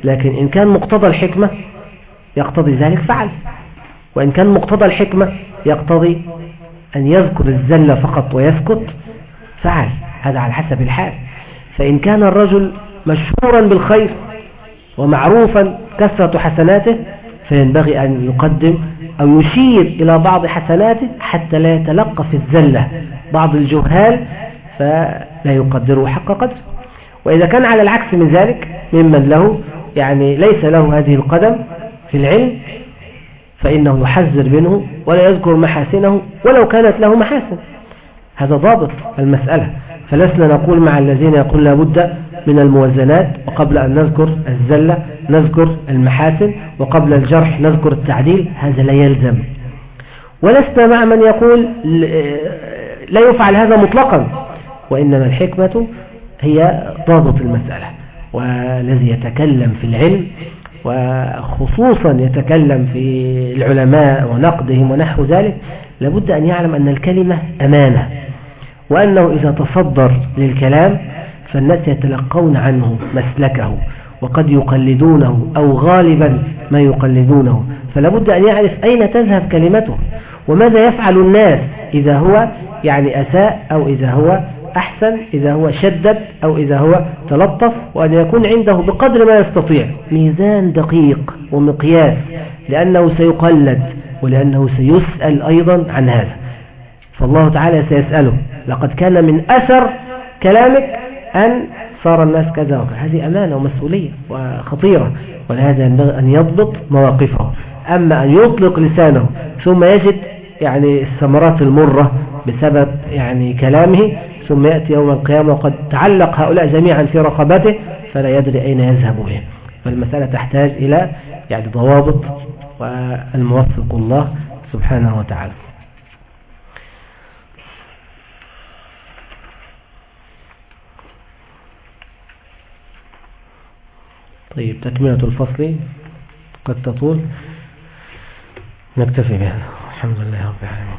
لكن إن كان مقتضى الحكمة يقتضي ذلك فعل. وإن كان مقتضى الحكمة يقتضي أن يذكر الزلة فقط ويسكت فعل. هذا على حسب الحال. فإن كان الرجل مشهورا بالخير ومعروفا كثرة حسناته فينبغي أن يقدم أو يشير إلى بعض حسناته حتى لا يتلقى في الزلة. بعض الجهال فلا يقدره حق قدره. وإذا كان على العكس من ذلك ممن له يعني ليس له هذه القدم في العلم فإنه يحذر منه ولا يذكر محاسنه ولو كانت له محاسن. هذا ضابط المسألة. فلسنا نقول مع الذين يقول لابد من الموازنات وقبل أن نذكر الزلة نذكر المحاسن وقبل الجرح نذكر التعديل هذا لا يلزم. ولسنا مع من يقول لا يفعل هذا مطلقا وإنما الحكمة هي ضابط المسألة والذي يتكلم في العلم وخصوصا يتكلم في العلماء ونقدهم ونحو ذلك لابد أن يعلم أن الكلمة أمانة. وأنه إذا تصدر للكلام فالناس يتلقون عنه مسلكه وقد يقلدونه أو غالبا ما يقلدونه فلابد أن يعرف أين تذهب كلمته وماذا يفعل الناس إذا هو يعني أساء أو إذا هو أحسن إذا هو شدد أو إذا هو تلطف وأن يكون عنده بقدر ما يستطيع ميزان دقيق ومقياس لأنه سيقلد ولأنه سيسأل أيضا عن هذا فالله تعالى سيسأله لقد كان من أثر كلامك أن صار الناس كذا وكذا. هذه أمانة ومسؤولية وخطيرة ولهذا ينبغي أن يضبط مواقفه. أما أن يطلق لسانه ثم يجد يعني الثمرات المرة بسبب يعني كلامه ثم يأتي يوم القيامة وقد تعلق هؤلاء جميعا في رقبته فلا يدري أين يذهب بهم فالمسألة تحتاج إلى يعني ضوابط والموفق الله سبحانه وتعالى. طيب تكملة الفصل قد تطول. نكتفي بهذا. الحمد لله رب العالمين.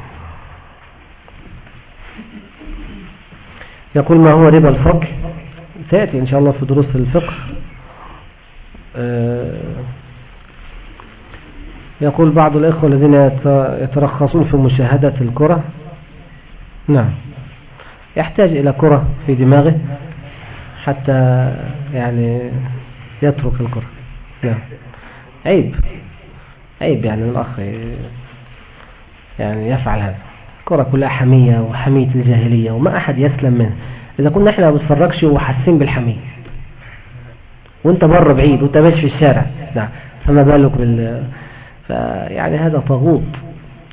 يقول ما هو ربا الفضل سيأتي إن شاء الله في دروس الفقه. آه، يقول بعض الإخوة الذين يترخصون في مشاهدة الكرة. نعم. يحتاج إلى كرة في دماغه حتى يعني يترك الكرة نعم. عيب. عيب يعني الأخ يعني يفعل هذا. الكرة كلها حمية وحمية الجاهلية وما أحد يسلم منه إذا كنا إحنا ما بنتفرجش وحاسين بالحمية. وأنت بره بعيد وأنت ماشي في الشارع. نعم. فما بالك بال فيعني هذا طاغوت.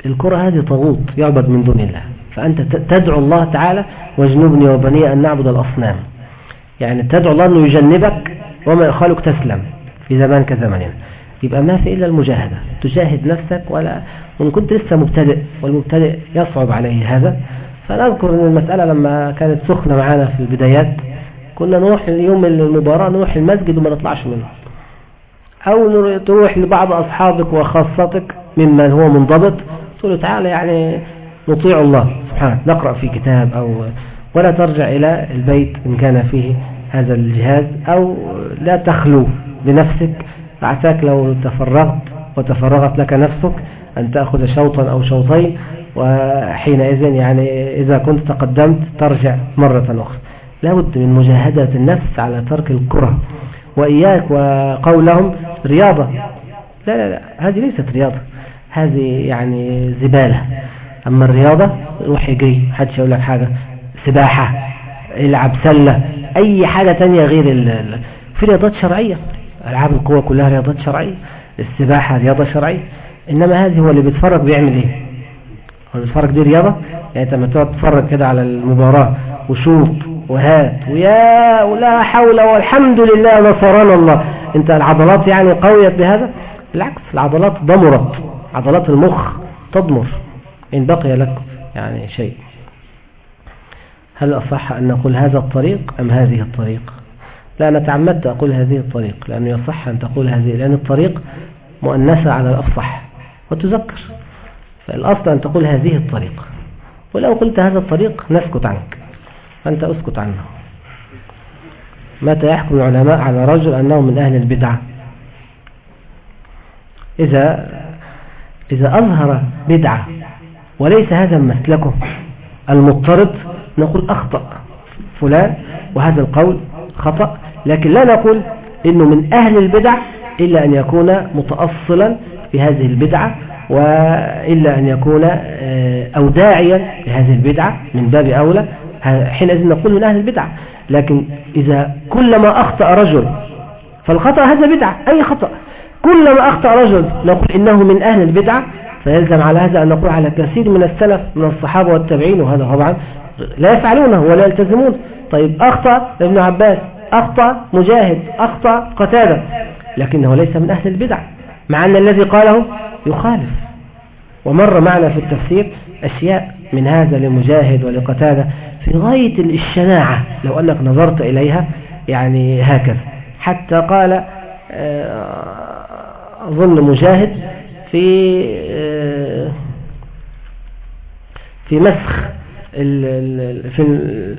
الكرة هذه طاغوت يعبد من دون الله. فأنت تدعو الله تعالى واجنبني وبني أن نعبد الأصنام. يعني تدعو الله أنه يجنبك وما يخالك تسلم في زمان كزماننا يبقى ما في إلا المجاهدة. تجاهد نفسك ولا وإن كنت لسه مبتدئ والمبتدئ يصعب عليه هذا. فنذكر أن المسألة لما كانت سخنة معانا في البدايات كنا نروح يوم المباراة نروح المسجد وما نطلعش منه. أو تروح لبعض أصحابك وخاصتك ممن هو منضبط تقول تعالى يعني نطيع الله سبحانه نقرأ في كتاب أو ولا ترجع إلى البيت إن كان فيه هذا الجهاز أو لا تخلو بنفسك فعساك لو تفرغت وتفرغت لك نفسك أن تأخذ شوطا أو شوطين وحينئذ يعني إذا كنت تقدمت ترجع مرة أخرى. لابد من مجاهدة النفس على ترك الكرة. وإياك وقولهم رياضة. لا لا لا هذه ليست رياضة. هذه يعني زبالة. أما الرياضة روح يجري حدش يقول لك حاجة؟ سباحة. العب سلة أي حاجة تانية غير ال... في رياضات شرعية. ألعاب القوة كلها رياضات شرعية السباحة رياضة شرعية. إنما هذه هو اللي بيتفرج بيعمل إيه؟ هو بيتفرج دي رياضة؟ يعني أنت لما تقعد تتفرج كده على المباراة وشوط وهات ويا ولا حول والحمد لله نصرنا الله. أنت العضلات يعني قويت بهذا؟ بالعكس العضلات ضمرت عضلات المخ تضمر إن بقي لك يعني شيء. هل أصح أن نقول هذا الطريق أم هذه الطريق؟ لا أنا تعمدت أقول هذه الطريق لأنه يصح أن تقول هذه لأن الطريق مؤنثة على الأفصح وتذكر. فالأصل أن تقول هذه الطريق. ولو قلت هذا الطريق نسكت عنك فأنت أسكت عنه. متى يحكم العلماء على رجل أنه من أهل البدعة؟ إذا إذا أظهر بدعة وليس هذا مسلكه المضطرد نقول أخطأ. فلان وهذا القول خطأ. لكن لا نقول إنه من أهل البدع إلا أن يكون متأصلا في هذه البدعة وإلا أن يكون آه، أو داعيا لهذه البدعة من باب أولى. حينئذ نقول من أهل البدعة. لكن إذا كلما أخطأ رجل فالخطأ هذا بدعة أي خطأ؟ كلما أخطأ رجل نقول إنه من أهل البدعة فيلزم على هذا أن نقول على كثير من السلف من الصحابة والتابعين وهذا طبعا لا يفعلونه ولا يلتزمون. طيب أخطأ ابن عباس أخطأ مجاهد أخطأ قتادة لكنه ليس من أهل البدع مع أن الذي قاله يخالف. ومر معنا في التفسير أشياء من هذا لمجاهد ولقتادة في غاية الشناعة لو أنك نظرت إليها يعني هكذا. حتى قال آه، أظن مجاهد في آه، في مسخ في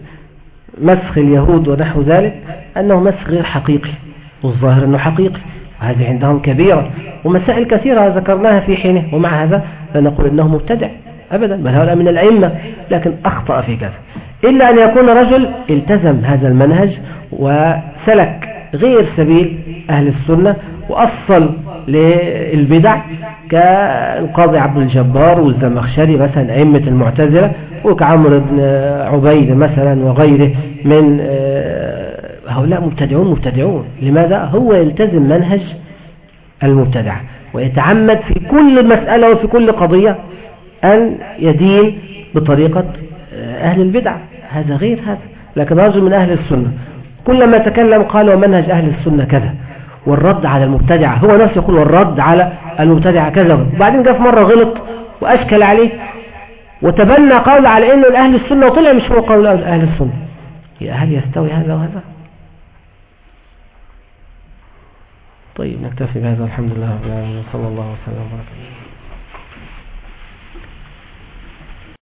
مسخ اليهود ونحو ذلك أنه مسخ غير حقيقي والظاهر أنه حقيقي وهذه عندهم كبيرة ومسائل كثيرة ذكرناها في حينه ومع هذا لا نقول أنه مبتدع أبدا بل هؤلاء من الأئمة لكن أخطأ في كذا. إلا أن يكون رجل التزم هذا المنهج وسلك غير سبيل أهل السنة وأصل للبدع كالقاضي عبد الجبار والزمخشري مثلا أئمة المعتزلة وكعمر بن عبيد مثلا وغيره من آه، هؤلاء مبتدعون مبتدعون. لماذا؟ هو يلتزم منهج المبتدع ويتعمد في كل مسألة وفي كل قضية أن يدين بطريقة آه، أهل البدع. هذا غير هذا. لكن رجل من أهل السنة كلما تكلم قال ومنهج أهل السنة كذا. والرد على المبتدع. هو نفسه يقول والرد على المبتدع كذا. وبعدين جاء في مرة غلط وأشكل عليه وتبنى قول على إنه الأهل السنة وطلع مش هو قول أهل السنة. يا هل يستوي هذا وهذا؟ طيب نكتفي بهذا. الحمد لله صلى الله وسلم